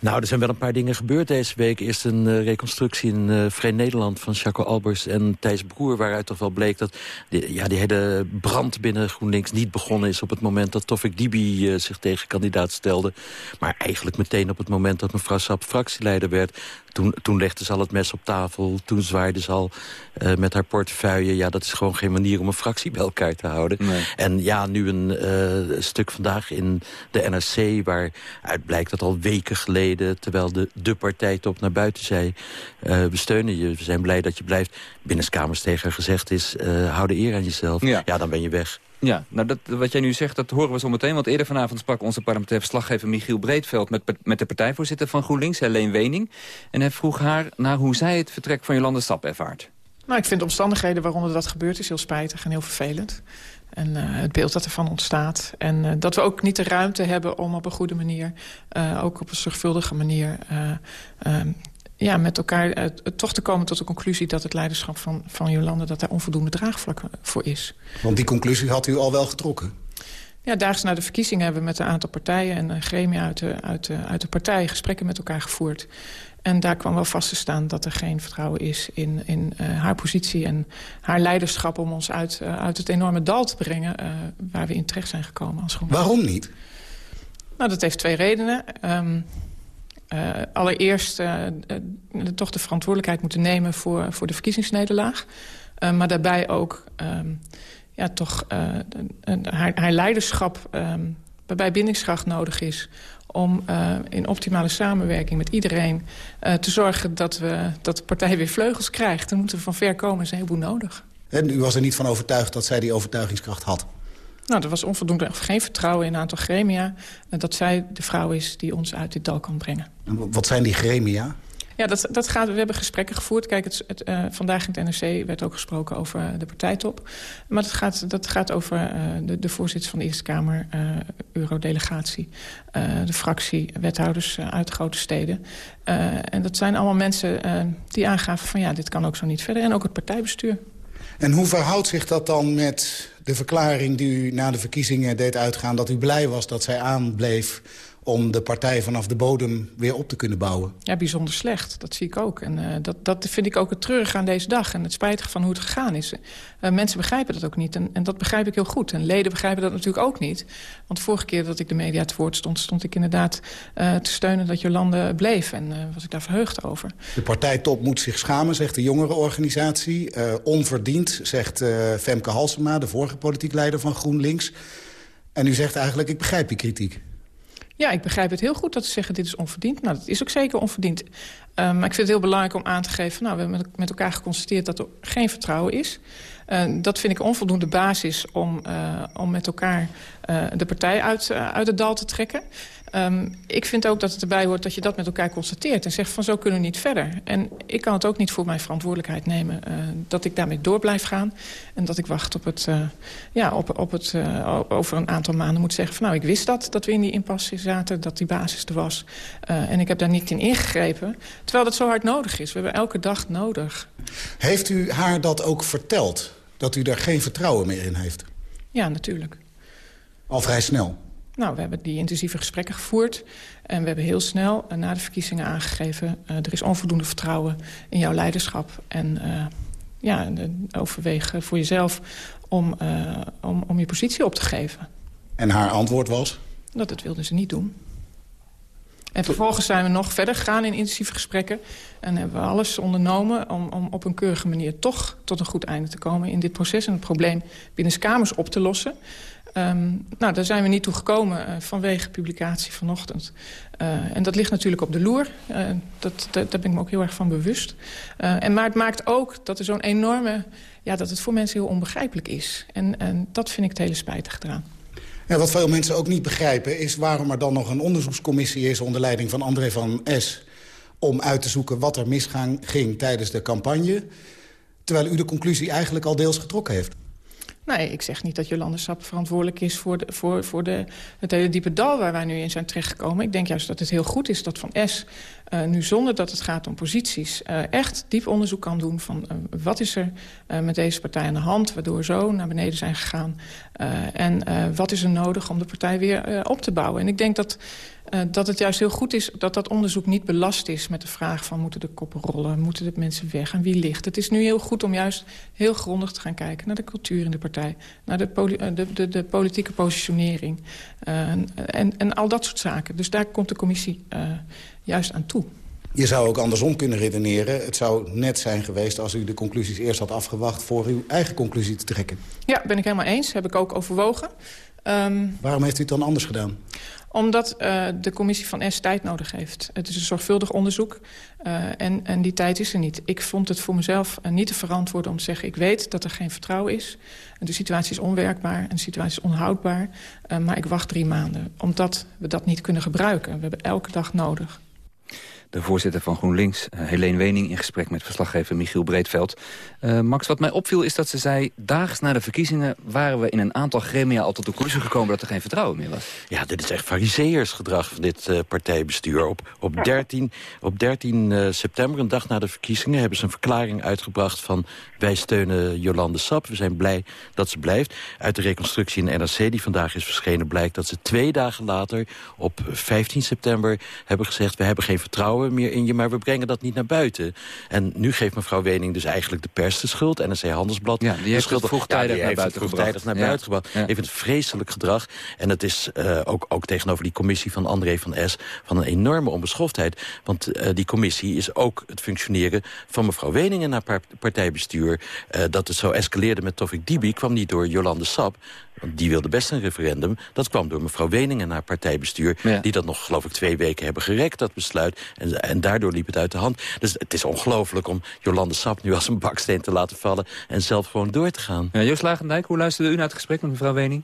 Nou, er zijn wel een paar dingen gebeurd deze week. Eerst een uh, reconstructie in uh, Vrij Nederland van Jaco Albers en Thijs Broer... waaruit toch wel bleek dat die, ja, die hele brand binnen GroenLinks niet begonnen is... op het moment dat Tofik Dibi uh, zich tegen kandidaat stelde. Maar eigenlijk meteen op het moment dat mevrouw Sap fractieleider werd... Toen, toen legde ze al het mes op tafel, toen zwaaide ze al uh, met haar portefeuille. Ja, dat is gewoon geen manier om een fractie bij elkaar te houden. Nee. En ja, nu een uh, stuk vandaag in de NRC... waaruit blijkt dat al weken geleden, terwijl de, de partijtop naar buiten zei... Uh, we steunen je, we zijn blij dat je blijft. Binnenskamers tegen haar gezegd is, hou de eer aan jezelf. Ja. ja, dan ben je weg. Ja, nou dat, wat jij nu zegt, dat horen we zo meteen. Want eerder vanavond sprak onze parlementair verslaggever Michiel Breedveld... met, met de partijvoorzitter van GroenLinks, Helene Wening. En hij vroeg haar naar hoe zij het vertrek van Jolande Sap ervaart. Nou, ik vind de omstandigheden waaronder dat gebeurt is heel spijtig en heel vervelend. En uh, het beeld dat ervan ontstaat. En uh, dat we ook niet de ruimte hebben om op een goede manier... Uh, ook op een zorgvuldige manier ja, met elkaar uh, toch te komen tot de conclusie... dat het leiderschap van, van Jolande dat daar onvoldoende draagvlak voor is. Want die conclusie had u al wel getrokken? Ja, daags na de verkiezingen hebben we met een aantal partijen... en uh, gremia uit de, uit, de, uit de partij gesprekken met elkaar gevoerd. En daar kwam wel vast te staan dat er geen vertrouwen is in, in uh, haar positie... en haar leiderschap om ons uit, uh, uit het enorme dal te brengen... Waar we in terecht zijn gekomen als GroenLinks. Waarom niet? Nou, dat heeft twee redenen. Um, Uh, allereerst uh, toch de verantwoordelijkheid moeten nemen voor, voor de verkiezingsnederlaag. maar daarbij ook um, ja, toch haar, leiderschap, um, waarbij bindingskracht nodig is... om in optimale samenwerking met iedereen te zorgen dat, we, dat de partij weer vleugels krijgt. Dan moeten we van ver komen, is een heleboel nodig. En u was er niet van overtuigd dat zij die overtuigingskracht had? Nou, er was onvoldoende of geen vertrouwen in een aantal gremia... dat zij de vrouw is die ons uit dit dal kan brengen. En wat zijn die gremia? Ja, dat, dat gaat, we hebben gesprekken gevoerd. Kijk, het, het, uh, vandaag in het NRC werd ook gesproken over de partijtop. Maar dat gaat, dat gaat over uh, de, de voorzitter van de Eerste Kamer, uh, Eurodelegatie... de fractie, wethouders uit grote steden. en dat zijn allemaal mensen die aangaven van... ja, dit kan ook zo niet verder. En ook het partijbestuur. En hoe verhoudt zich dat dan met de verklaring die u na de verkiezingen deed uitgaan... dat u blij was dat zij aanbleef om de partij vanaf de bodem weer op te kunnen bouwen? Ja, bijzonder slecht. Dat zie ik ook. En uh, dat, dat vind ik ook het treurige aan deze dag. En het spijtige van hoe het gegaan is. Uh, mensen begrijpen dat ook niet. En, en dat begrijp ik heel goed. En leden begrijpen dat natuurlijk ook niet. Want de vorige keer dat ik de media te woord stond... stond ik inderdaad uh, te steunen dat Jolande bleef. En was ik daar verheugd over. De partijtop moet zich schamen, zegt de jongerenorganisatie. onverdiend, zegt Femke Halsema, de vorige politiek leider van GroenLinks. En u zegt eigenlijk, ik begrijp die kritiek. Ja, ik begrijp het heel goed dat ze zeggen dit is onverdiend. Nou, dat is ook zeker onverdiend. Uh, maar ik vind het heel belangrijk om aan te geven... nou, we hebben met elkaar geconstateerd dat er geen vertrouwen is. Uh, dat vind ik onvoldoende basis om, uh, om met elkaar de partij uit, uit het dal te trekken. Um, ik vind ook dat het erbij hoort dat je dat met elkaar constateert... en zegt van zo kunnen we niet verder. En ik kan het ook niet voor mijn verantwoordelijkheid nemen... Uh, dat ik daarmee door blijf gaan. En dat ik wacht op het, uh, ja, op, op het uh, over een aantal maanden moet zeggen... van nou, ik wist dat, dat we in die impasse zaten, dat die basis er was. en ik heb daar niet in ingegrepen. Terwijl dat zo hard nodig is. We hebben elke dag nodig. Heeft u haar dat ook verteld? Dat u daar geen vertrouwen meer in heeft? Ja, natuurlijk. Al vrij snel? Nou, we hebben die intensieve gesprekken gevoerd. En we hebben heel snel uh, na de verkiezingen aangegeven... Uh, er is onvoldoende vertrouwen in jouw leiderschap. En uh, ja, overweeg voor jezelf om, om, om je positie op te geven. En haar antwoord was? Dat het wilden ze niet doen. En vervolgens zijn we nog verder gegaan in intensieve gesprekken. En hebben we alles ondernomen om, om op een keurige manier... toch tot een goed einde te komen in dit proces... en het probleem binnen kamers op te lossen. Um, nou, daar zijn we niet toe gekomen uh, vanwege publicatie vanochtend. Uh, en dat ligt natuurlijk op de loer. Uh, dat, dat, daar ben ik me ook heel erg van bewust. en, maar het maakt ook dat er zo'n enorme... Ja, dat het voor mensen heel onbegrijpelijk is. En, en dat vind ik het hele spijtig eraan. Ja, wat veel mensen ook niet begrijpen is waarom er dan nog een onderzoekscommissie is... onder leiding van André van S. om uit te zoeken wat er misging tijdens de campagne... terwijl u de conclusie eigenlijk al deels getrokken heeft. Nee, ik zeg niet dat Jolande Sap verantwoordelijk is voor, de, voor, voor de, het hele diepe dal waar wij nu in zijn terechtgekomen. Ik denk juist dat het heel goed is dat Van S uh, nu zonder dat het gaat om posities... Uh, echt diep onderzoek kan doen van uh, wat is er met deze partij aan de hand... waardoor zo naar beneden zijn gegaan. en wat is er nodig om de partij weer op te bouwen. En ik denk dat uh, dat het juist heel goed is dat dat onderzoek niet belast is... met de vraag van moeten de koppen rollen, moeten de mensen weg en wie ligt. Het is nu heel goed om juist heel grondig te gaan kijken... naar de cultuur in de partij, naar de, poli de, de, de politieke positionering... Uh, en, en al dat soort zaken. Dus daar komt de commissie uh, juist aan toe. Je zou ook andersom kunnen redeneren. Het zou net zijn geweest als u de conclusies eerst had afgewacht... voor uw eigen conclusie te trekken. Ja, ben ik helemaal eens. Heb ik ook overwogen. Um, Waarom heeft u het dan anders gedaan? Omdat uh, de commissie van S tijd nodig heeft. Het is een zorgvuldig onderzoek uh, en, en die tijd is er niet. Ik vond het voor mezelf uh, niet te verantwoorden om te zeggen... ik weet dat er geen vertrouwen is. De situatie is onwerkbaar en de situatie is onhoudbaar. maar ik wacht drie maanden, omdat we dat niet kunnen gebruiken. We hebben elke dag nodig de voorzitter van GroenLinks, uh, Helene Wening... in gesprek met verslaggever Michiel Breedveld. Uh, Max, wat mij opviel is dat ze zei... daags na de verkiezingen waren we in een aantal gremia al tot de conclusie gekomen... dat er geen vertrouwen meer was. Ja, dit is echt fariseersgedrag van dit uh, partijbestuur. Op, op 13, op 13 september, een dag na de verkiezingen... hebben ze een verklaring uitgebracht van... wij steunen Jolande Sap, we zijn blij dat ze blijft. Uit de reconstructie in NRC die vandaag is verschenen... blijkt dat ze twee dagen later, op 15 september... hebben gezegd, we hebben geen vertrouwen meer in je, maar we brengen dat niet naar buiten. En nu geeft mevrouw Wening dus eigenlijk de pers de schuld. NRC Handelsblad ja, die heeft het vroegtijdig ja, naar buiten vroegtijdig naar buiten gebracht. Ja. Heeft het vreselijk gedrag. En het is uh, ook, ook tegenover die commissie van André van S... van een enorme onbeschoftheid. Want uh, die commissie is ook het functioneren van mevrouw Weningen naar partijbestuur. Uh, dat het zo escaleerde met Tofik Dibi kwam niet door Jolande Sap... Want die wilde best een referendum. Dat kwam door mevrouw Weningen naar partijbestuur. Ja. Die dat nog, geloof ik, twee weken hebben gerekt, dat besluit. En, en daardoor liep het uit de hand. Dus het is ongelooflijk om Jolande Sap nu als een baksteen te laten vallen... en zelf gewoon door te gaan. Ja, Joost Lagendijk, hoe luisterde u naar het gesprek met mevrouw Wening?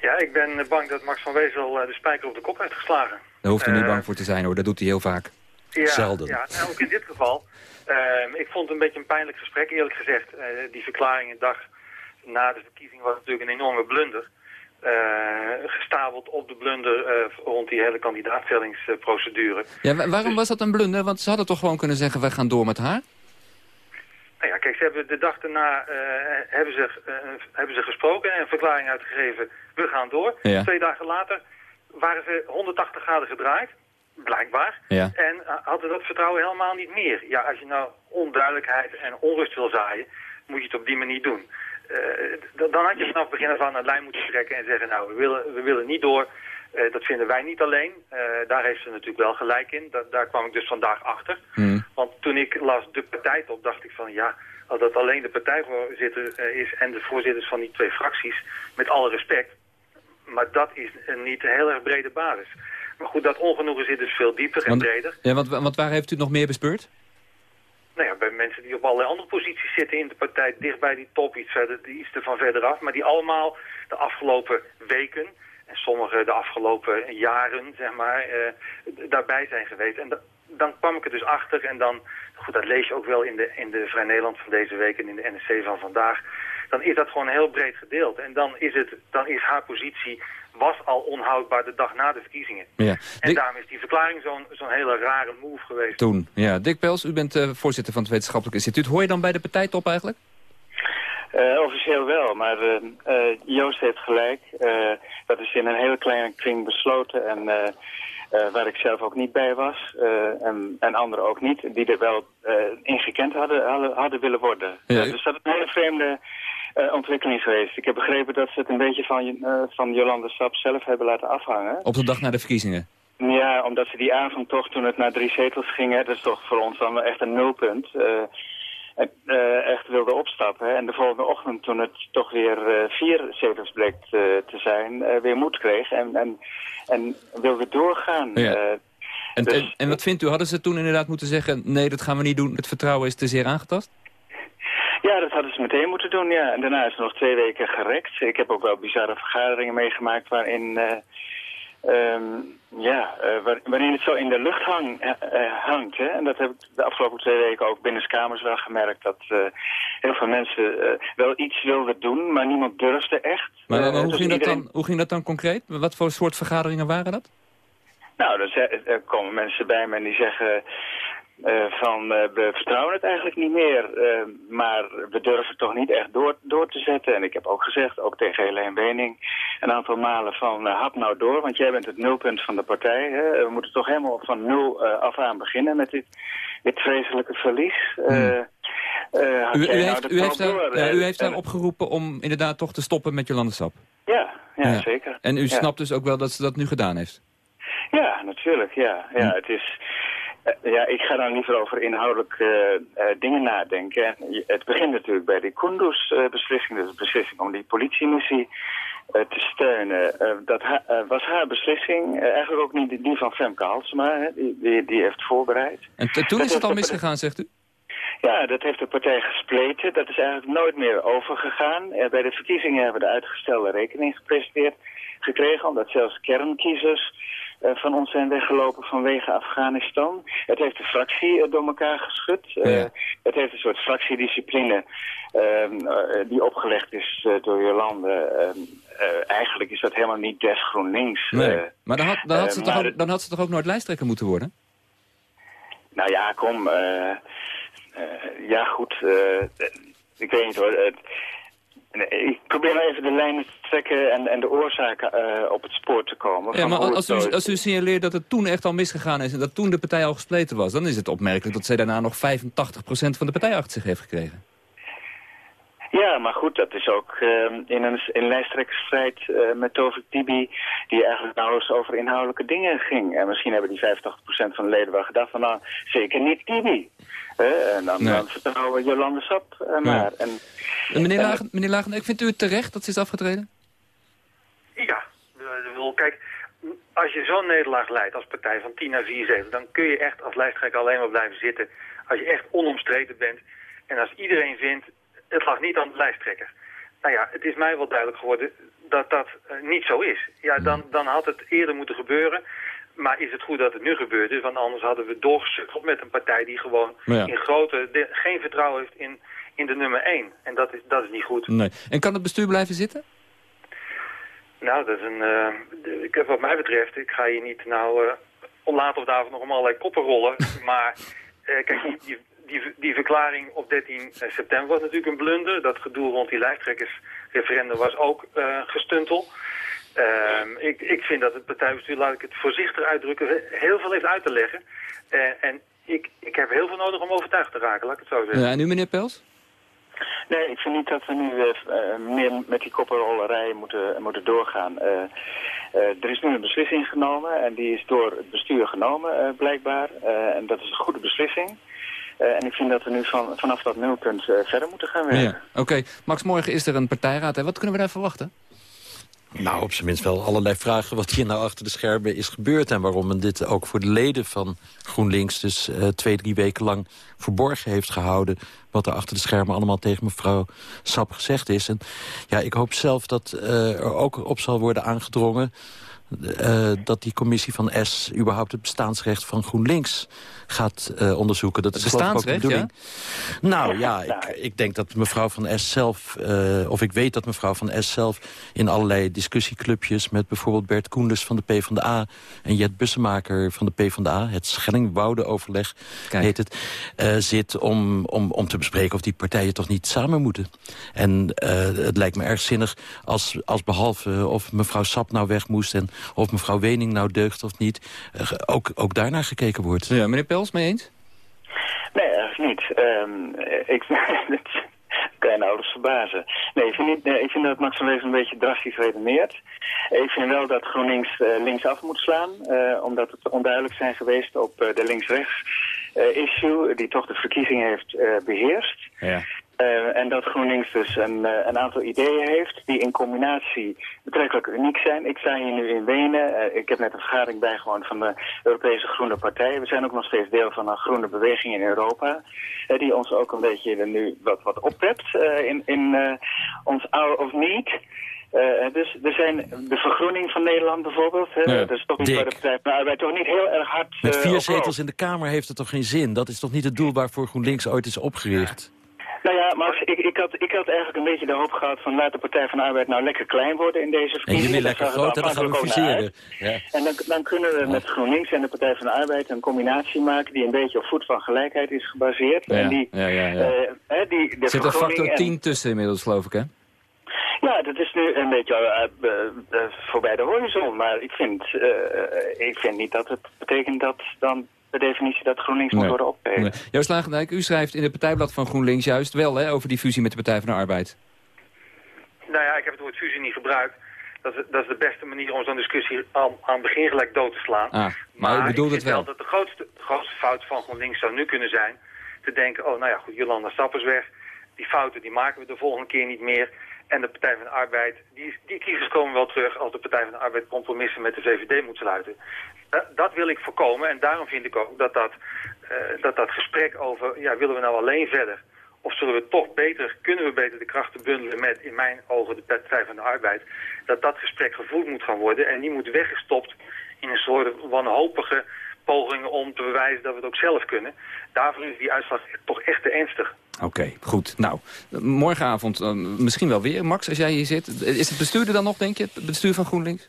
Ja, ik ben bang dat Max van Wezel de spijker op de kop heeft geslagen. Daar hoeft u uh, niet bang voor te zijn, hoor. Dat doet hij heel vaak. Ja, Zelden. Ja, nou, ook in dit geval. Uh, ik vond het een beetje een pijnlijk gesprek, eerlijk gezegd. Uh, die verklaring een dag na de verkiezing was natuurlijk een enorme blunder. Uh, gestapeld op de blunder uh, rond die hele kandidaatstellingsprocedure. Ja, waarom dus, was dat een blunder? Want ze hadden toch gewoon kunnen zeggen, wij gaan door met haar? Nou ja, kijk, ze hebben de dag daarna uh, hebben, ze, hebben ze gesproken en een verklaring uitgegeven, we gaan door. Ja. Twee dagen later waren ze 180 graden gedraaid, blijkbaar. Ja. En hadden dat vertrouwen helemaal niet meer. Ja, als je nou onduidelijkheid en onrust wil zaaien, moet je het op die manier doen. Uh, dan had je vanaf het begin af aan een lijn moeten trekken en zeggen, nou, we willen, we willen niet door. Uh, dat vinden wij niet alleen. Uh, daar heeft ze natuurlijk wel gelijk in. Da daar kwam ik dus vandaag achter. Mm. Want toen ik las de partijtop, dacht ik van, ja, als dat alleen de partijvoorzitter is en de voorzitters van die twee fracties, met alle respect, maar dat is een niet een heel erg brede basis. Maar goed, dat ongenoegen zit dus veel dieper en Want, breder. ja, want, want waar heeft u nog meer bespeurd? Nou ja, bij mensen die op allerlei andere posities zitten in de partij, dicht bij die top, iets, verder, iets ervan verderaf. Maar die allemaal de afgelopen weken, en sommigen de afgelopen jaren, zeg maar, eh, daarbij zijn geweest. En da- dan kwam ik er dus achter en dan, goed, dat lees je ook wel in de, in de Vrij Nederland van deze week en in de NSC van vandaag. Dan is dat gewoon heel breed gedeeld. En dan is, het, dan is haar positie, was al onhoudbaar de dag na de verkiezingen. Ja. En daarom is die verklaring zo'n zo'n hele rare move geweest. Toen, ja. Dick Pels, u bent eh, voorzitter van het Wetenschappelijk Instituut. Hoor je dan bij de partijtop eigenlijk? Eh, officieel wel, maar eh, eh, Joost heeft gelijk. Eh, dat is in een hele kleine kring besloten en eh, eh, waar ik zelf ook niet bij was. eh, en, en anderen ook niet, die er wel eh, in gekend hadden, hadden, hadden willen worden. Ja, dus dat is een hele vreemde eh, ontwikkeling geweest. Ik heb begrepen dat ze het een beetje van, eh, van Jolande Sap zelf hebben laten afhangen. Op de dag na de verkiezingen. Ja, omdat ze die avond toch, toen het naar drie zetels ging, hè, dat is toch voor ons dan echt een nulpunt, eh, echt wilde opstappen. hè. En de volgende ochtend, toen het toch weer vier zetels bleek te, te zijn, weer moed kreeg en, en, en wilde doorgaan. Ja. En, Dus- en, en wat vindt u? Hadden ze toen inderdaad moeten zeggen... nee, dat gaan we niet doen, het vertrouwen is te zeer aangetast? Ja, dat hadden ze meteen moeten doen, ja. En daarna is er nog twee weken gerekt. Ik heb ook wel bizarre vergaderingen meegemaakt waarin... eh, ehm, ja, eh, waar- waarin het zo in de lucht hang, eh, hangt. Hè? En dat heb ik de afgelopen twee weken ook binnenskamers wel gemerkt. Dat heel veel mensen wel iets wilden doen, maar niemand durfde echt. Maar, hoe, ging dat dan, hoe ging dat dan concreet? Wat voor soort vergaderingen waren dat? Nou, er, er komen mensen bij me en die zeggen eh, van eh, we vertrouwen het eigenlijk niet meer, eh, maar we durven toch niet echt door, door te zetten. En ik heb ook gezegd, ook tegen Helene Wening, een aantal malen van hap nou door, want jij bent het nulpunt van de partij. Hè? We moeten toch helemaal van nul af aan beginnen met dit, dit vreselijke verlies. Had U, u, jij nou heeft, u, heeft daar, u heeft daar en- opgeroepen om inderdaad toch te stoppen met Jolande Sap. Ja, ja, Ja. zeker. En u Ja. snapt dus ook wel dat ze dat nu gedaan heeft? Ja, natuurlijk, ja. ja het is, ja ik ga dan liever over inhoudelijk eh, eh, dingen nadenken. Het begint natuurlijk bij die Kunduz-beslissing, dus de beslissing om die politiemissie eh, te steunen. Eh, dat ha- eh, was haar beslissing, eh, eigenlijk ook niet die- van Femke Halsema, hè, die, die, die heeft voorbereid. En toen Dat is het al misgegaan, zegt u? ja, dat heeft de partij gespleten. Dat is eigenlijk nooit meer overgegaan. Eh, bij de verkiezingen hebben we de uitgestelde rekening gepresenteerd gekregen... omdat zelfs kernkiezers eh, van ons zijn weggelopen vanwege Afghanistan. Het heeft de fractie eh, door elkaar geschud. Eh, Het heeft een soort fractiediscipline ehm, eh, die opgelegd is eh, door Jolande. Ehm, eh, eigenlijk is dat helemaal niet des GroenLinks. Nee. Eh, maar dan had, dan, had eh, ze toch ook, dan had ze toch ook nooit lijsttrekker moeten worden? Nou ja, kom. eh, eh, ja, goed. eh, eh, ik weet niet hoor. Ik probeer even de lijnen te trekken en, en de oorzaken eh, op het spoor te komen. Ja, maar als u, als u signaleert dat het toen echt al misgegaan is... en dat toen de partij al gespleten was... dan is het opmerkelijk dat zij daarna nog 85% van de partij achter zich heeft gekregen. Ja, maar goed, dat is ook eh, in een in lijsttrekkersstrijd eh, met Tovik Tibi... die eigenlijk nauwelijks over inhoudelijke dingen ging. En misschien hebben die 85% van de leden wel gedacht van... nou, zeker niet Tibi. Eh, en dan, Nee. dan vertrouwen we Jolande Sap eh, maar. En, En meneer, en- Lagen, meneer Lagen, vindt u het terecht dat ze is afgetreden? Ja, ik kijk, als je zo'n nederlaag leidt als partij van 10 naar 4 zetels, dan kun je echt als lijsttrekker alleen maar blijven zitten als je echt onomstreden bent. En als iedereen vindt, het lag niet aan de lijsttrekker. Nou ja, het is mij wel duidelijk geworden dat dat eh, niet zo is. Ja, dan, dan had het eerder moeten gebeuren. Maar is het goed dat het nu gebeurd is? Want anders hadden we doorgesukkeld met een partij die gewoon ja. in grote, de- geen vertrouwen heeft in, in de nummer 1. En dat is, dat is niet goed. Nee. En kan het bestuur blijven zitten? Nou, dat is een. de- ik wat mij betreft, ik ga hier niet nou uh, om later of avond nog om allerlei koppen rollen. (laughs) maar kijk, die, die, die, verklaring op 13 september was natuurlijk een blunder. Dat gedoe rond die lijsttrekkersreferendum was ook eh, gestuntel. Ehm, ik, ik vind dat het partijbestuur, laat ik het voorzichtig uitdrukken, heel veel heeft uit te leggen. Eh, en ik, ik heb heel veel nodig om overtuigd te raken, laat ik het zo zeggen. Ja, en u, meneer Pels? Nee, ik vind niet dat we nu eh, eh, meer met die koppenrollerij moeten, moeten doorgaan. Eh, eh, er is nu een beslissing genomen en die is door het bestuur genomen, eh, blijkbaar. Eh, en dat is een goede beslissing. Eh, en ik vind dat we nu van, vanaf dat nulpunt eh, verder moeten gaan werken. Ja. Oké, Max, morgen is er een partijraad. Hè? Wat kunnen we daar verwachten? Nou, op zijn minst wel allerlei vragen wat hier nou achter de schermen is gebeurd... en waarom men dit ook voor de leden van GroenLinks... dus uh, twee, drie weken lang verborgen heeft gehouden... wat er achter de schermen allemaal tegen mevrouw Sap gezegd is. En ja, ik hoop zelf dat uh, er ook op zal worden aangedrongen... Uh, dat die commissie van S überhaupt het bestaansrecht van GroenLinks gaat uh, onderzoeken. Dat is de bedoeling. Ja? Nou ja, ik, ik, denk dat mevrouw van S zelf... Uh, of ik weet dat mevrouw van S zelf in allerlei discussieclubjes... met bijvoorbeeld Bert Koenders van de PvdA... en Jet Bussemaker van de PvdA... het Schelling-Woude-overleg heet het... zit om, om, om te bespreken of die partijen toch niet samen moeten. En het lijkt me erg zinnig als, als behalve of mevrouw Sap nou weg moest... en of mevrouw Wening nou deugt of niet, ook, ook daarnaar gekeken wordt. Ja, meneer Pels, mee eens? Nee, eigenlijk niet. Um, ik, (laughs) het kan je nauwelijks verbazen. Nee, ik vind, niet, nee, ik vind dat Max van Wees een beetje drastisch redeneert. Ik vind wel dat GroenLinks uh, linksaf moet slaan, uh, omdat het onduidelijk zijn geweest op uh, de links-rechts issue, die toch de verkiezing heeft beheerst. Ja. Uh, en dat GroenLinks dus een, uh, een, aantal ideeën heeft die in combinatie betrekkelijk uniek zijn. Ik sta hier nu in Wenen. Uh, ik heb net een vergadering bijgewoond van de Europese Groene Partij. We zijn ook nog steeds deel van een groene beweging in Europa. die ons ook een beetje nu wat, wat oppept in, in ons hour of need. dus er zijn de vergroening van Nederland bijvoorbeeld. Hè, ja, dat is toch niet bij de Partij van de Arbeid toch niet heel erg hard... Met vier zetels in de Kamer heeft het toch geen zin? Dat is toch niet het doel waarvoor GroenLinks ooit is opgericht? Nou ja, maar ik, ik, had, ik had eigenlijk een beetje de hoop gehad van laat de Partij van de Arbeid nou lekker klein worden in deze verkiezingen. En jullie lekker groot, dan gaan we fuseren. Ja. En dan, dan kunnen we met GroenLinks en de Partij van de Arbeid een combinatie maken die een beetje op voet van gelijkheid is gebaseerd. Ja, en die, ja, ja, ja. Uh, die, de Zit er factor en... 10 tussen inmiddels, geloof ik, hè? Ja, dat is nu een beetje uh, uh, voorbij de horizon. Maar ik vind, ik vind niet dat het betekent dat dan de definitie dat GroenLinks nee. moet worden opgeheven. Nee. Joost Lagendijk, u schrijft in het partijblad van GroenLinks juist wel hè, over die fusie met de Partij van de Arbeid. Nou ja, ik heb het woord fusie niet gebruikt. Dat is, dat is de beste manier om zo'n discussie aan, aan het begin gelijk dood te slaan. Ah, maar, maar u bedoelt ik het wel. dat de grootste, de grootste fout van GroenLinks zou nu kunnen zijn... te denken, oh nou ja, goed, Jolanda Stappers weg. Die fouten die maken we de volgende keer niet meer. En de Partij van de Arbeid, die, die kiezers komen wel terug... als de Partij van de Arbeid compromissen met de VVD moet sluiten. Dat, dat wil ik voorkomen en daarom vind ik ook dat dat, uh, dat dat gesprek over... ja, willen we nou alleen verder? Of zullen we toch beter, kunnen we beter de krachten bundelen met, in mijn ogen, de Partij van de Arbeid? Dat dat gesprek gevoerd moet gaan worden en die moet weggestopt in een soort wanhopige pogingen om te bewijzen dat we het ook zelf kunnen. Daarvoor is die uitslag toch echt te ernstig. Oké, goed. Nou, morgenavond uh, misschien wel weer. Max, als jij hier zit. Is het bestuur er dan nog, denk je? Het bestuur van GroenLinks?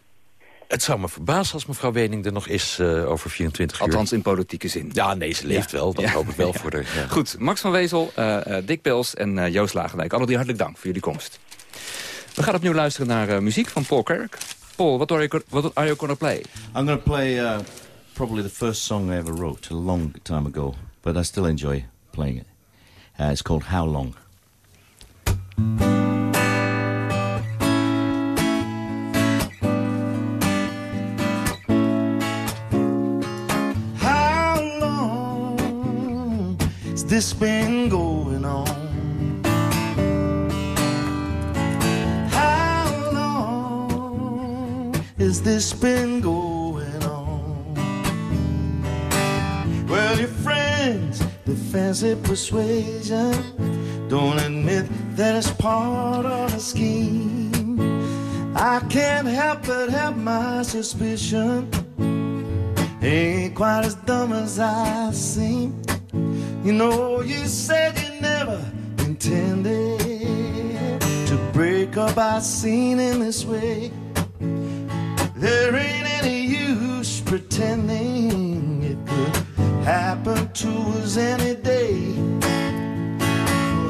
Het zou me verbazen als mevrouw Wening er nog is uh, over 24 uur. Althans in politieke zin. Ja, nee, ze leeft ja. wel. Dat ja. hoop ik wel ja. voor haar. Ja. Goed, Max van Wezel, uh, uh, Dick Pels en Joost Lagendijk. Alle drie hartelijk dank voor jullie komst. We gaan opnieuw luisteren naar muziek van Paul Kirk. Paul, what are you, what are you going to play? I'm going to play probably the first song I ever wrote, a long time ago. But I still enjoy playing it. it's called How Long. This been going on? How long has this been going on? Well, your friends, the fancy persuasion, don't admit that it's part of the scheme. I can't help but have my suspicion. Ain't quite as dumb as I seem. You know, you said you never intended to break up our scene in this way. There ain't any use pretending it could happen to us any day.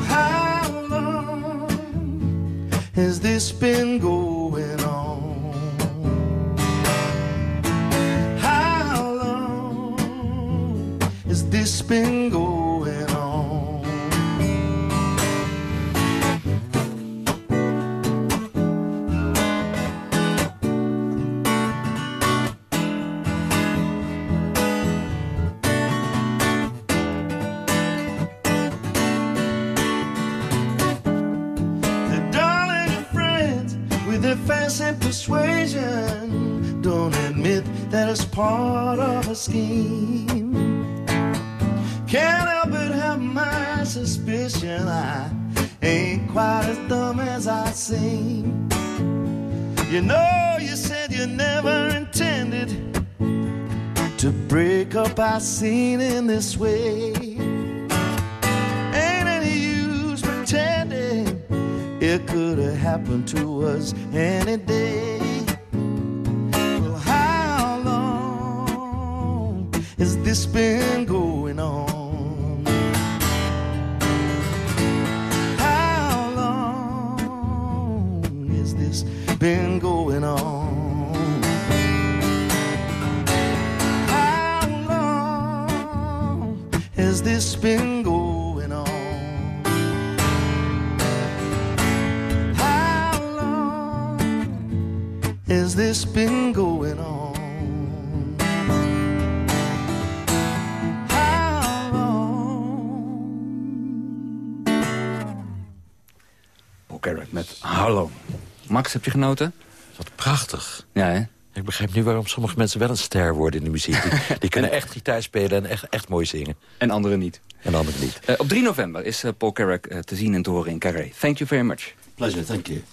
How long has this been going on? How long has this been going on? Part of a scheme. Can't help but have my suspicion. I ain't quite as dumb as I seem. You know, you said you never intended to break up our scene in this way. Ain't any use pretending it could have happened to us any day. This been going on? How long has this been going on? How long has this been going on? How long has this been going on? Max, heb je genoten? Wat prachtig. Ja, hè? Ik begrijp nu waarom sommige mensen wel een ster worden in de muziek. Die, die kunnen echt gitaar spelen en echt, echt mooi zingen. En anderen niet. En anderen niet. Eh, op 3 november is eh, Paul Carrack eh, te zien en te horen in Carré. Thank you very much. Pleasure, thank you.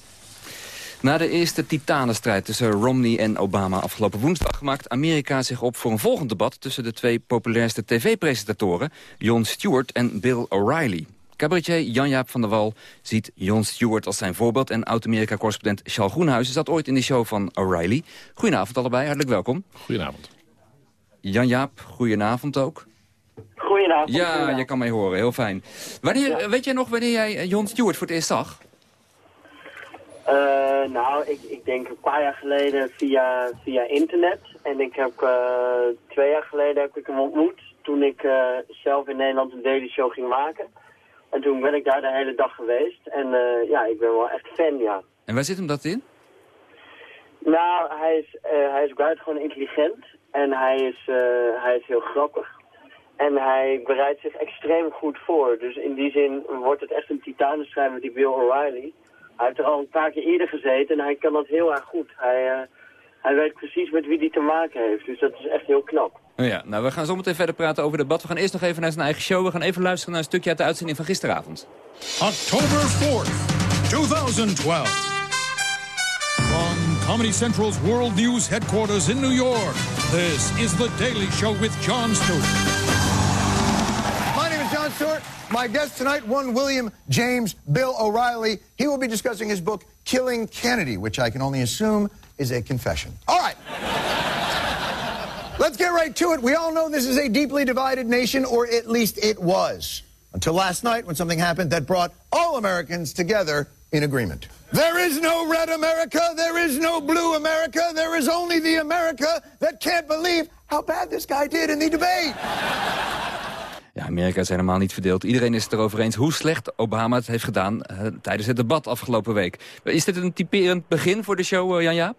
Na de eerste titanenstrijd tussen Romney en Obama afgelopen woensdag... maakt Amerika zich op voor een volgend debat... tussen de twee populairste tv-presentatoren... Jon Stewart en Bill O'Reilly. Cabaretier Jan-Jaap van der Wal ziet Jon Stewart als zijn voorbeeld... en oud-Amerika-correspondent Charles Groenhuizen zat ooit in de show van O'Reilly. Goedenavond allebei, hartelijk welkom. Goedenavond. Jan-Jaap, goedenavond ook. Goedenavond. Ja, goedenavond. je kan mij horen, heel fijn. Wanneer, Weet jij nog wanneer jij eh, Jon Stewart voor het eerst zag? Eh, nou, ik, ik denk een paar jaar geleden via, via internet. En ik heb eh, twee jaar geleden heb ik hem ontmoet toen ik eh, zelf in Nederland een Daily Show ging maken. En toen ben ik daar de hele dag geweest. En eh, ja, ik ben wel echt fan, ja. En waar zit hem dat in? Nou, hij is, eh, hij is buitengewoon intelligent en hij is, eh, hij is heel grappig. En hij bereidt zich extreem goed voor. Dus in die zin wordt het echt een titanenstrijd met die Bill O'Reilly. Hij heeft er al een paar keer eerder gezeten en hij kan dat heel erg goed. Hij, hij weet precies met wie hij te maken heeft. Dus dat is echt heel knap. Oh ja, nou, we gaan zo meteen verder praten over het debat. We gaan eerst nog even naar zijn eigen show. We gaan even luisteren naar een stukje uit de uitzending van gisteravond. October 4th, 2012. From Comedy Central's World News headquarters in New York, this is The Daily Show with Jon Stewart. My name is John Stewart. My guest tonight, one William James Bill O'Reilly. He will be discussing his book, Killing Kennedy, which I can only assume is a confession. All right. Let's get right to it. We all know this is a deeply divided nation, or at least it was. Until last night when something happened that brought all Americans together in agreement. There is no red America. There is no blue America. There is only the America that can't believe how bad this guy did in the debate. Ja, Amerika is helemaal niet verdeeld. Iedereen is het erover eens hoe slecht Obama het heeft gedaan eh, tijdens het debat afgelopen week. Is dit een typerend begin voor de show, eh, Jan-Jaap?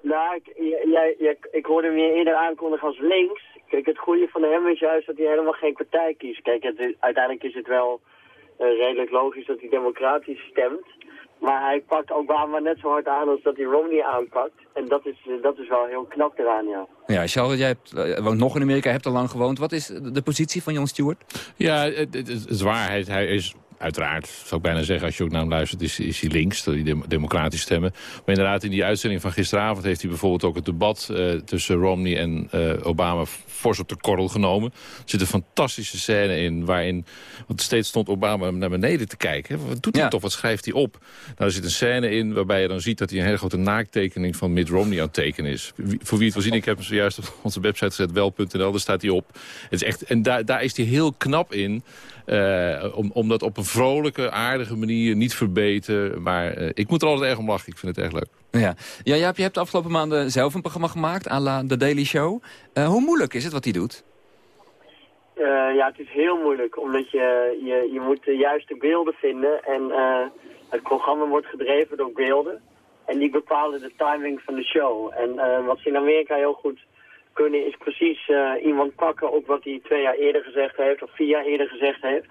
Nou, ik, jij, jij, ik hoorde hem je eerder aankondigen als links. Kijk, het goede van hem is juist dat hij helemaal geen partij kiest. Kijk, het is- uiteindelijk is het wel eh, redelijk logisch dat hij democratisch stemt. Maar hij pakt Obama net zo hard aan als dat hij Romney aanpakt. En dat is, eh, dat is wel heel knap eraan, ja. Ja, Charles, jij hebt, eh, woont nog in Amerika, hebt er lang gewoond. Wat is de positie van Jon Stewart? Ja, het, het, het is waar. Hij, hij is uiteraard, zou ik bijna zeggen, als je ook naar hem luistert, is, is hij links, dat hij dem- democratisch stemmen. Maar inderdaad, in die uitzending van gisteravond heeft hij bijvoorbeeld ook het debat eh, tussen Romney en eh, Obama fors op de korrel genomen. Er zit een fantastische scène in waarin, want steeds stond Obama naar beneden te kijken. Wat doet hij toch, wat schrijft hij op? Nou, er zit een scène in waarbij je dan ziet dat hij een hele grote naakttekening van Mitt Romney aan het tekenen is. Wie- Voor wie het wil zien, ik heb hem zojuist op (laughs) onze website gezet, wel.nl, daar staat hij op. Het is echt, en daar, daar is hij heel knap in. eh, om, om dat op een vrolijke, aardige manier, niet verbeten. Maar eh, ik moet er altijd erg om lachen. Ik vind het erg leuk. Ja, ja Jaap, je hebt de afgelopen maanden zelf een programma gemaakt, à la The Daily Show. Eh, hoe moeilijk is het wat hij doet? Eh, ja, het is heel moeilijk, omdat je, je, je moet de juiste beelden vinden. En eh, het programma wordt gedreven door beelden. En die bepalen de timing van de show. En eh, wat ze in Amerika heel goed kunnen, is precies eh, iemand pakken op wat hij twee jaar eerder gezegd heeft, of vier jaar eerder gezegd heeft.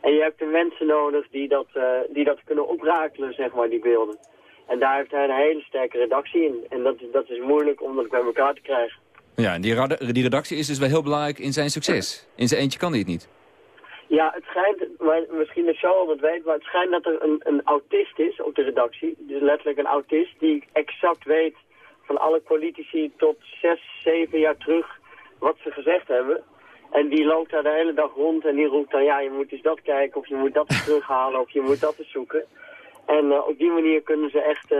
En je hebt de mensen nodig die dat, eh, die dat kunnen oprakelen, zeg maar, die beelden. En daar heeft hij een hele sterke redactie in. En dat, is- dat is moeilijk om dat bij elkaar te krijgen. Ja, en die, die redactie is dus wel heel belangrijk in zijn succes. In zijn eentje kan hij het niet. Ja, het schijnt, maar misschien show al dat weet, maar het schijnt dat er een, een autist is op de redactie. Dus letterlijk een autist die exact weet van alle politici tot zes, zeven jaar terug wat ze gezegd hebben. En die loopt daar de hele dag rond en die roept dan, ja, je moet eens dat kijken of je moet dat eens terughalen of je moet dat eens zoeken. En eh, op die manier kunnen ze echt, eh,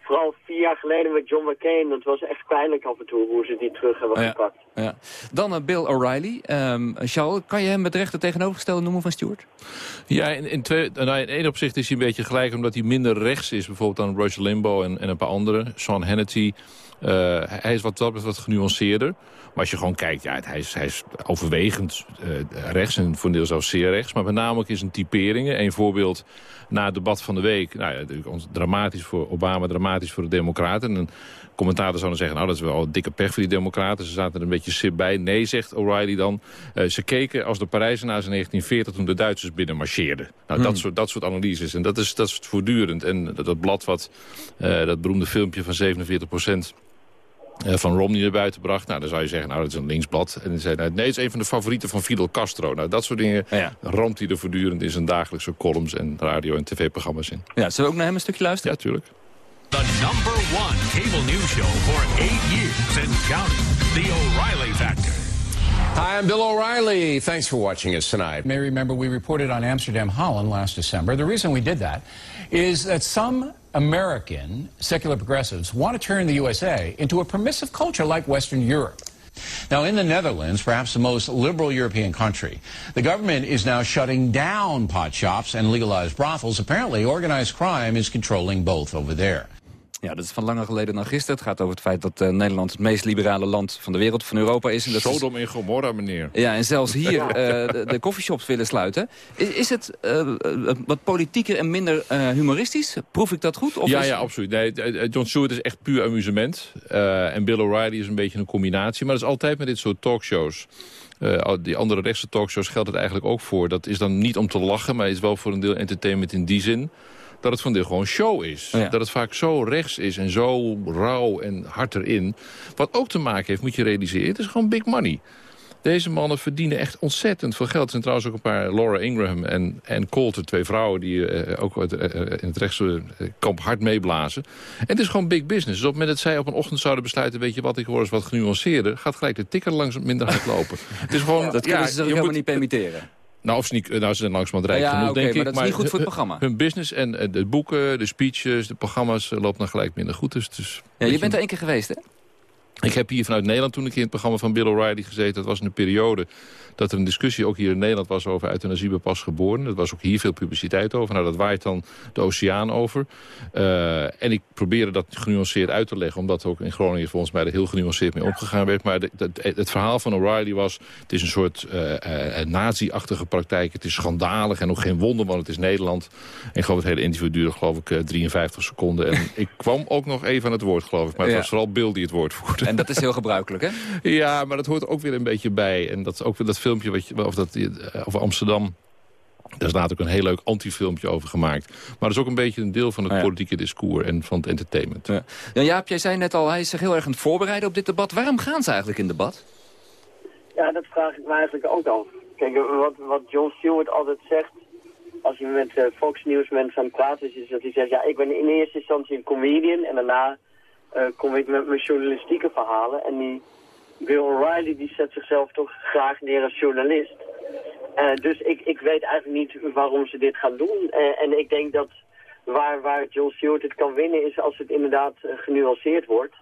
vooral vier jaar geleden met John McCain, dat was echt pijnlijk af en toe hoe ze die terug hebben Ja. gepakt. Ja. Dan eh, Bill O'Reilly. Ehm Charles, kan je hem met recht het tegenovergestelde noemen van Stewart? Ja, in, in, twee, nou, in één opzicht is hij een beetje gelijk... omdat hij minder rechts is, bijvoorbeeld dan Rush Limbaugh en, en een paar anderen. Sean Hannity. Eh, hij is wat dat wat genuanceerder. Maar als je gewoon kijkt, ja, hij, is, hij is overwegend eh, rechts... en voor een deel zelfs zeer rechts. Maar met name in zijn typeringen. Een voorbeeld na het debat van de week. Nou ja, dramatisch voor Obama, dramatisch voor de Democraten. En een commentator zou dan zeggen, nou, dat is wel een dikke pech voor die Democraten. Ze zaten er een beetje sip bij. Nee, zegt O'Reilly dan. Eh, ze keken als de Parijzenaars in 1940 toen de Duitsers binnenmarcheerden. Nou, dat, soort, dat soort analyses. En dat is, dat is voortdurend. En dat, dat blad wat, dat beroemde filmpje van 47 procent van Romney naar buiten bracht. Nou, dan zou je zeggen, nou, dat is een linksblad. En dan zei hij, nee, het is een van de favorieten van Fidel Castro. Nou, dat soort dingen ramt hij er voortdurend in zijn dagelijkse columns en radio- en tv-programma's in. Ja, zullen we ook naar hem een stukje luisteren? Ja, tuurlijk. The number one cable news show for eight years and counting. The O'Reilly Factor. Hi, I'm Bill O'Reilly. Thanks for watching us tonight. may remember we reported on Amsterdam, Holland last December. The reason we did that is that some American secular progressives want to turn the USA into a permissive culture like Western Europe. Now, in the Netherlands, perhaps the most liberal European country, the government is now shutting down pot shops and legalized brothels. Apparently, organized crime is controlling both over there. Ja, dat is van langer geleden dan gisteren. Het gaat over het feit dat eh, Nederland het meest liberale land van de wereld, van Europa is. En dat Sodom en Gomorra, meneer. Ja, en zelfs hier (laughs) eh, de, de coffeeshops willen sluiten. Is, is het eh, wat politieker en minder humoristisch? Proef ik dat goed? Of ja, is- ja, absoluut. Nee, John Stewart is echt puur amusement. En Bill O'Reilly is een beetje een combinatie. Maar dat is altijd met dit soort talkshows. Al die andere rechtse talkshows geldt het eigenlijk ook voor. Dat is dan niet om te lachen, maar is wel voor een deel entertainment in die zin dat het een deel gewoon show is. Dat het vaak zo rechts is en zo rauw en hard erin. Wat ook te maken heeft, moet je realiseren, het is gewoon big money. Deze mannen verdienen echt ontzettend veel geld. Er zijn trouwens ook een paar, Laura Ingraham en, en Coulter, twee vrouwen... die eh, ook uit, eh, in het rechtse eh, kamp hard meeblazen. En het is gewoon big business. Dus op het moment dat zij op een ochtend zouden besluiten... weet je wat, ik word eens wat genuanceerder... gaat gelijk de tikker langzaam minder hard lopen. (laughs) het is gewoon, Dat kunnen ja, ze zich helemaal moet- niet permitteren. Nou, of ze, niet, nou, ze zijn langzamerhand rijk Ja, genoeg, oké, denk maar ik. dat is niet goed voor het programma. Hun business en eh, de boeken, de speeches, de programma's... eh, lopen dan gelijk minder goed. Dus, Ja, je bent er één keer geweest, hè? Ik heb hier vanuit Nederland toen ik in het programma van Bill O'Reilly gezeten. Dat was in een periode dat er een discussie ook hier in Nederland was over euthanasie bij pasgeboren. Er was ook hier veel publiciteit over. Nou, dat waait dan de oceaan over. Eh, en ik probeerde dat genuanceerd uit te leggen. Omdat ook in Groningen volgens mij er heel genuanceerd mee omgegaan werd. Maar de, de- het verhaal van O'Reilly was... het is een soort eh, eh, nazi-achtige praktijk. Het is schandalig en ook geen wonder, want het is Nederland. En gewoon het hele interview duurde geloof ik eh, 53 seconden. En (laughs) ik kwam ook nog even aan het woord, geloof ik. Maar het Ja. was vooral Bill die het woord voerde. En dat is heel gebruikelijk, hè? Ja, maar dat hoort ook weer een beetje bij. En dat is ook weer dat filmpje wat je, of dat, eh, over Amsterdam. Daar is later ook een heel leuk antifilmpje over gemaakt. Maar dat is ook een beetje een deel van het politieke discours en van het entertainment. Ja. Ja, Jaap, jij zei net al, hij is zich heel erg aan het voorbereiden op dit debat. Waarom gaan ze eigenlijk in debat? Ja, dat vraag ik me eigenlijk ook af. Kijk, wat, wat John Stewart altijd zegt, als hij met eh, Fox News mensen aan het praten is, is dat hij zegt, ja, ik ben in eerste instantie een comedian en daarna eh, kom ik met mijn journalistieke verhalen. En die Bill O'Reilly, die zet zichzelf toch graag neer als journalist. Eh, dus ik, ik weet eigenlijk niet waarom ze dit gaan doen. Eh, en ik denk dat waar, waar John Stewart het kan winnen is als het inderdaad genuanceerd wordt.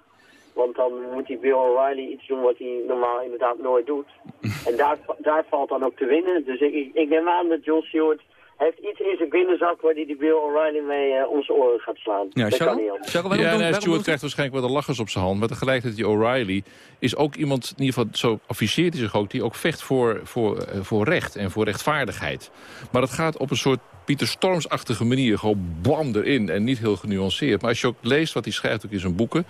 Want dan moet die Bill O'Reilly iets doen wat hij normaal inderdaad nooit doet. En daar, daar valt dan ook te winnen. Dus ik, ik, ik neem aan dat John Stewart heeft iets in zijn binnenzak waar hij die Bill O'Reilly mee eh, om zijn oren gaat slaan. Ja, dat kan niet anders. ja, nee, Stewart krijgt waarschijnlijk wel de lachers op zijn hand. Maar tegelijkertijd die O'Reilly is ook iemand, in ieder geval zo afficheert hij zich ook... die ook vecht voor, voor, eh, voor recht en voor rechtvaardigheid. Maar dat gaat op een soort Pieter Stormsachtige manier. Gewoon bam erin en niet heel genuanceerd. Maar als je ook leest wat hij schrijft ook in zijn boeken...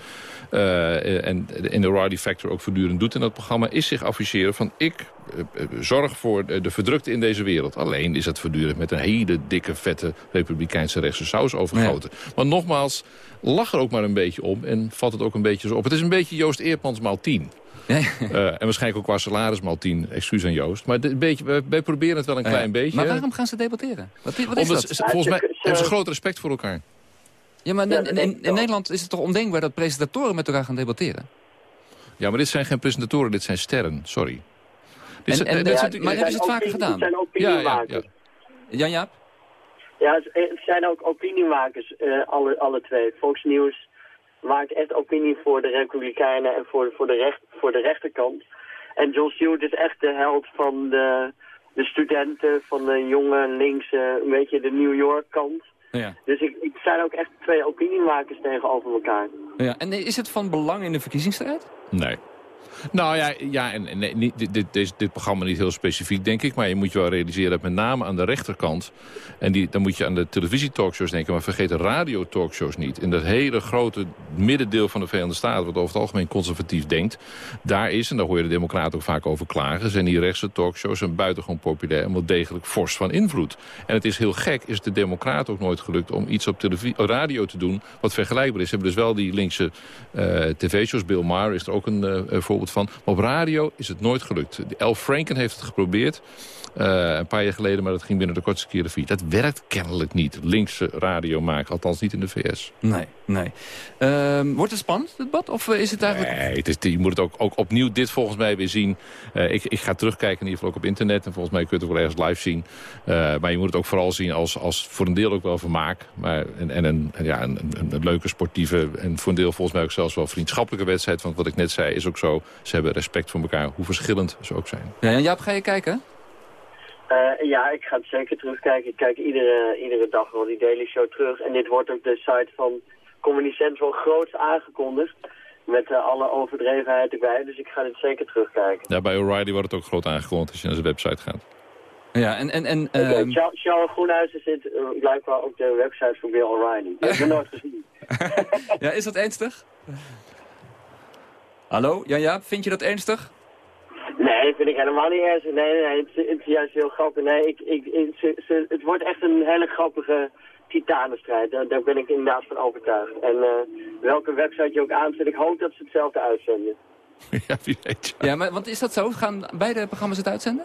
Uh, en in de Riley Factor ook voortdurend doet in dat programma... is zich afficheren van ik uh, zorg voor de, verdrukte in deze wereld. Alleen is het voortdurend met een hele dikke, vette... republikeinse rechtse saus overgoten. Ja. Maar nogmaals, lach er ook maar een beetje om en vat het ook een beetje zo op. Het is een beetje Joost Eerpans maal 10. Ja. Uh, en waarschijnlijk ook qua salaris maal 10. Excuus aan Joost. Maar een beetje, wij, wij, proberen het wel een klein ja. beetje. Maar waarom gaan ze debatteren? Wat, wat is Omdat, dat? Volgens mij hebben ze groot respect voor elkaar. Ja, maar in, in, in Nederland is het toch ondenkbaar dat presentatoren met elkaar gaan debatteren? Ja, maar dit zijn geen presentatoren, dit zijn sterren. Sorry. Dit en, en, dit ja, maar hebben ze het vaker gedaan? Het zijn ja, ja, ja. Jan Jaap? Ja, het zijn ook opiniemakers, uh, alle, alle twee. Fox News maakt echt opinie voor de Republikeinen en voor, voor, de, recht, voor de rechterkant. En John Stewart is echt de held van de, de studenten, van de jonge linkse, een beetje de New York kant. Ja. Dus ik, ik zijn ook echt twee opiniemakers tegenover elkaar. Ja. En is het van belang in de verkiezingsstrijd? Nee. Nou ja, ja en, niet, dit, dit, dit, programma niet heel specifiek, denk ik. Maar je moet je wel realiseren dat met name aan de rechterkant... en die, dan moet je aan de televisietalkshows denken... maar vergeet de radiotalkshows niet. In dat hele grote middendeel van de Verenigde Staten... wat over het algemeen conservatief denkt... daar is, en daar hoor je de democraten ook vaak over klagen... zijn die rechtse talkshows een buitengewoon populair... en wel degelijk fors van invloed. En het is heel gek, is de democraten ook nooit gelukt... om iets op radio te doen wat vergelijkbaar is. Ze hebben dus wel die linkse uh, tv-shows. Bill Maher is er ook een uh, voorbeeld van. Maar op radio is het nooit gelukt. El Franken heeft het geprobeerd. Uh, een paar jaar geleden, maar dat ging binnen de kortste keren via. Dat werkt kennelijk niet. Linkse radio maken, althans niet in de VS. Nee, nee. Uh, wordt het spannend, het debat? Of is het eigenlijk... Nee, het is, je moet het ook, ook opnieuw dit volgens mij weer zien. Uh, ik, ik ga terugkijken in ieder geval ook op internet. En volgens mij kun je het ook wel ergens live zien. Maar je moet het ook vooral zien als, als voor een deel ook wel vermaak. Maar, en en een, ja, een, een, een leuke sportieve en voor een deel volgens mij ook zelfs wel vriendschappelijke wedstrijd. Want wat ik net zei is ook zo. Ze hebben respect voor elkaar, hoe verschillend ze ook zijn. Ja, en Jaap, ga je kijken? Uh, ja, ik ga het zeker terugkijken. Ik kijk iedere, iedere dag wel die Daily Show terug. En dit wordt op de site van Comedy Central groots aangekondigd. Met uh, alle overdrevenheid erbij. Dus ik ga dit zeker terugkijken. Ja, bij O'Reilly wordt het ook groot aangekondigd als je naar zijn website gaat. Ja, en... en, en okay, um... Charles Groenhuizen zit uh, blijkbaar op de website van Bill O'Reilly. Die heb ik nooit gezien. (laughs) ja, is dat ernstig? Hallo, Jan-Jaap, vind je dat ernstig? Nee, vind ik helemaal niet ernstig. Nee, nee, het, het, is juist heel grappig. Nee, ik, ik, het, het, het wordt echt een hele grappige titanenstrijd. Daar, daar ben ik inderdaad van overtuigd. En uh, welke website je ook aanzet, ik hoop dat ze hetzelfde uitzenden. (laughs) ja, wie weet. Ja, maar want is dat zo? Gaan beide programma's het uitzenden?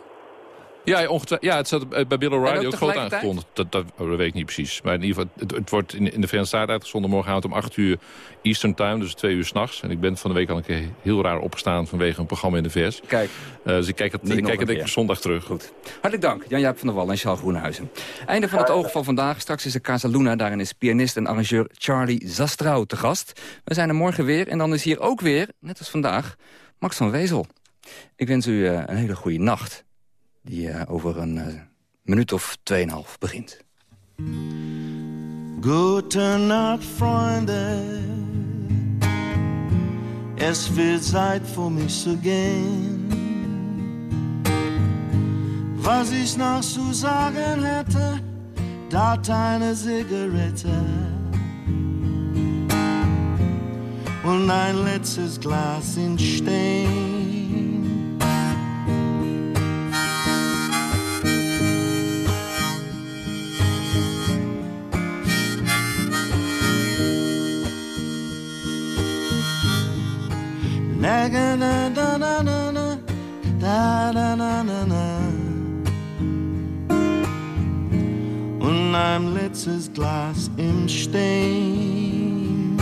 Ja, ja, het zat bij Bill O'Reilly ook groot aangekondigd. Dat, dat, dat, weet ik niet precies. Maar in ieder geval, het, het wordt in, in de Verenigde Staten uitgezonden morgenavond om 8 uur Eastern Time, dus 2 uur s'nachts. En ik ben van de week al een keer heel raar opgestaan vanwege een programma in de VS. Kijk. Uh, dus ik kijk het, ik kijk het denk ik zondag terug. Goed. Hartelijk dank, Jan-Jaap van der Wal en Charles Groenhuizen. Einde van het oog van vandaag. Straks is de Casa Luna. Daarin is pianist en arrangeur Charlie Zastrau te gast. We zijn er morgen weer. En dan is hier ook weer, net als vandaag, Max van Wezel. Ik wens u uh, een hele goede nacht die uh, over een uh, minuut of tweeënhalf begint. Gute Nacht, Freunde. Es wird Zeit für mich zu gehen. Was ich noch zu sagen hätte, dat eine Zigarette und ein letztes Glas in Stein. Letztes Glas im Stein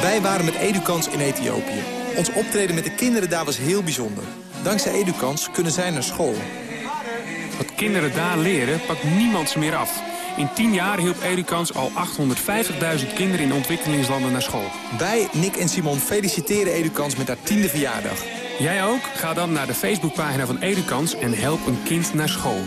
Wij waren met Edukans in Ethiopië. Ons optreden met de kinderen daar was heel bijzonder. Dankzij Edukans kunnen zij naar school. Wat kinderen daar leren, pakt niemand ze meer af. In 10 jaar hielp Edukans al 850.000 kinderen in ontwikkelingslanden naar school. Wij, Nick en Simon, feliciteren Edukans met haar tiende verjaardag. Jij ook? Ga dan naar de Facebookpagina van Edukans en help een kind naar school.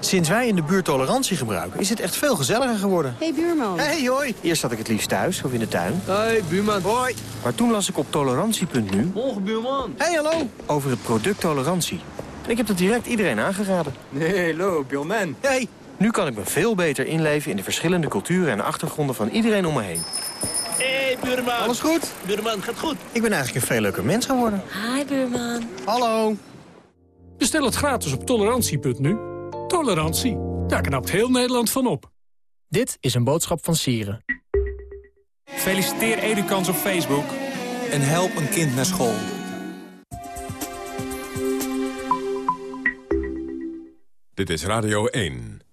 Sinds wij in de buurt tolerantie gebruiken, is het echt veel gezelliger geworden. hey, buurman. Hey, hoi. Eerst had ik het liefst thuis of in de tuin. Hey, buurman. Hoi. Maar toen las ik op tolerantie.nu... Morgen, buurman. Hey, hallo. Over het product tolerantie. En ik heb dat direct iedereen aangeraden. Nee, hallo, buurman. Hey. Nu kan ik me veel beter inleven in de verschillende culturen en achtergronden van iedereen om me heen. hey, buurman. Alles goed? Buurman, gaat goed. Ik ben eigenlijk een veel leuker mens geworden. Hi, buurman. Hallo. Bestel het gratis op tolerantie.nu. Tolerantie, daar knapt heel Nederland van op. Dit is een boodschap van Sieren. Feliciteer Edukans op Facebook. En help een kind naar school. Dit is Radio 1.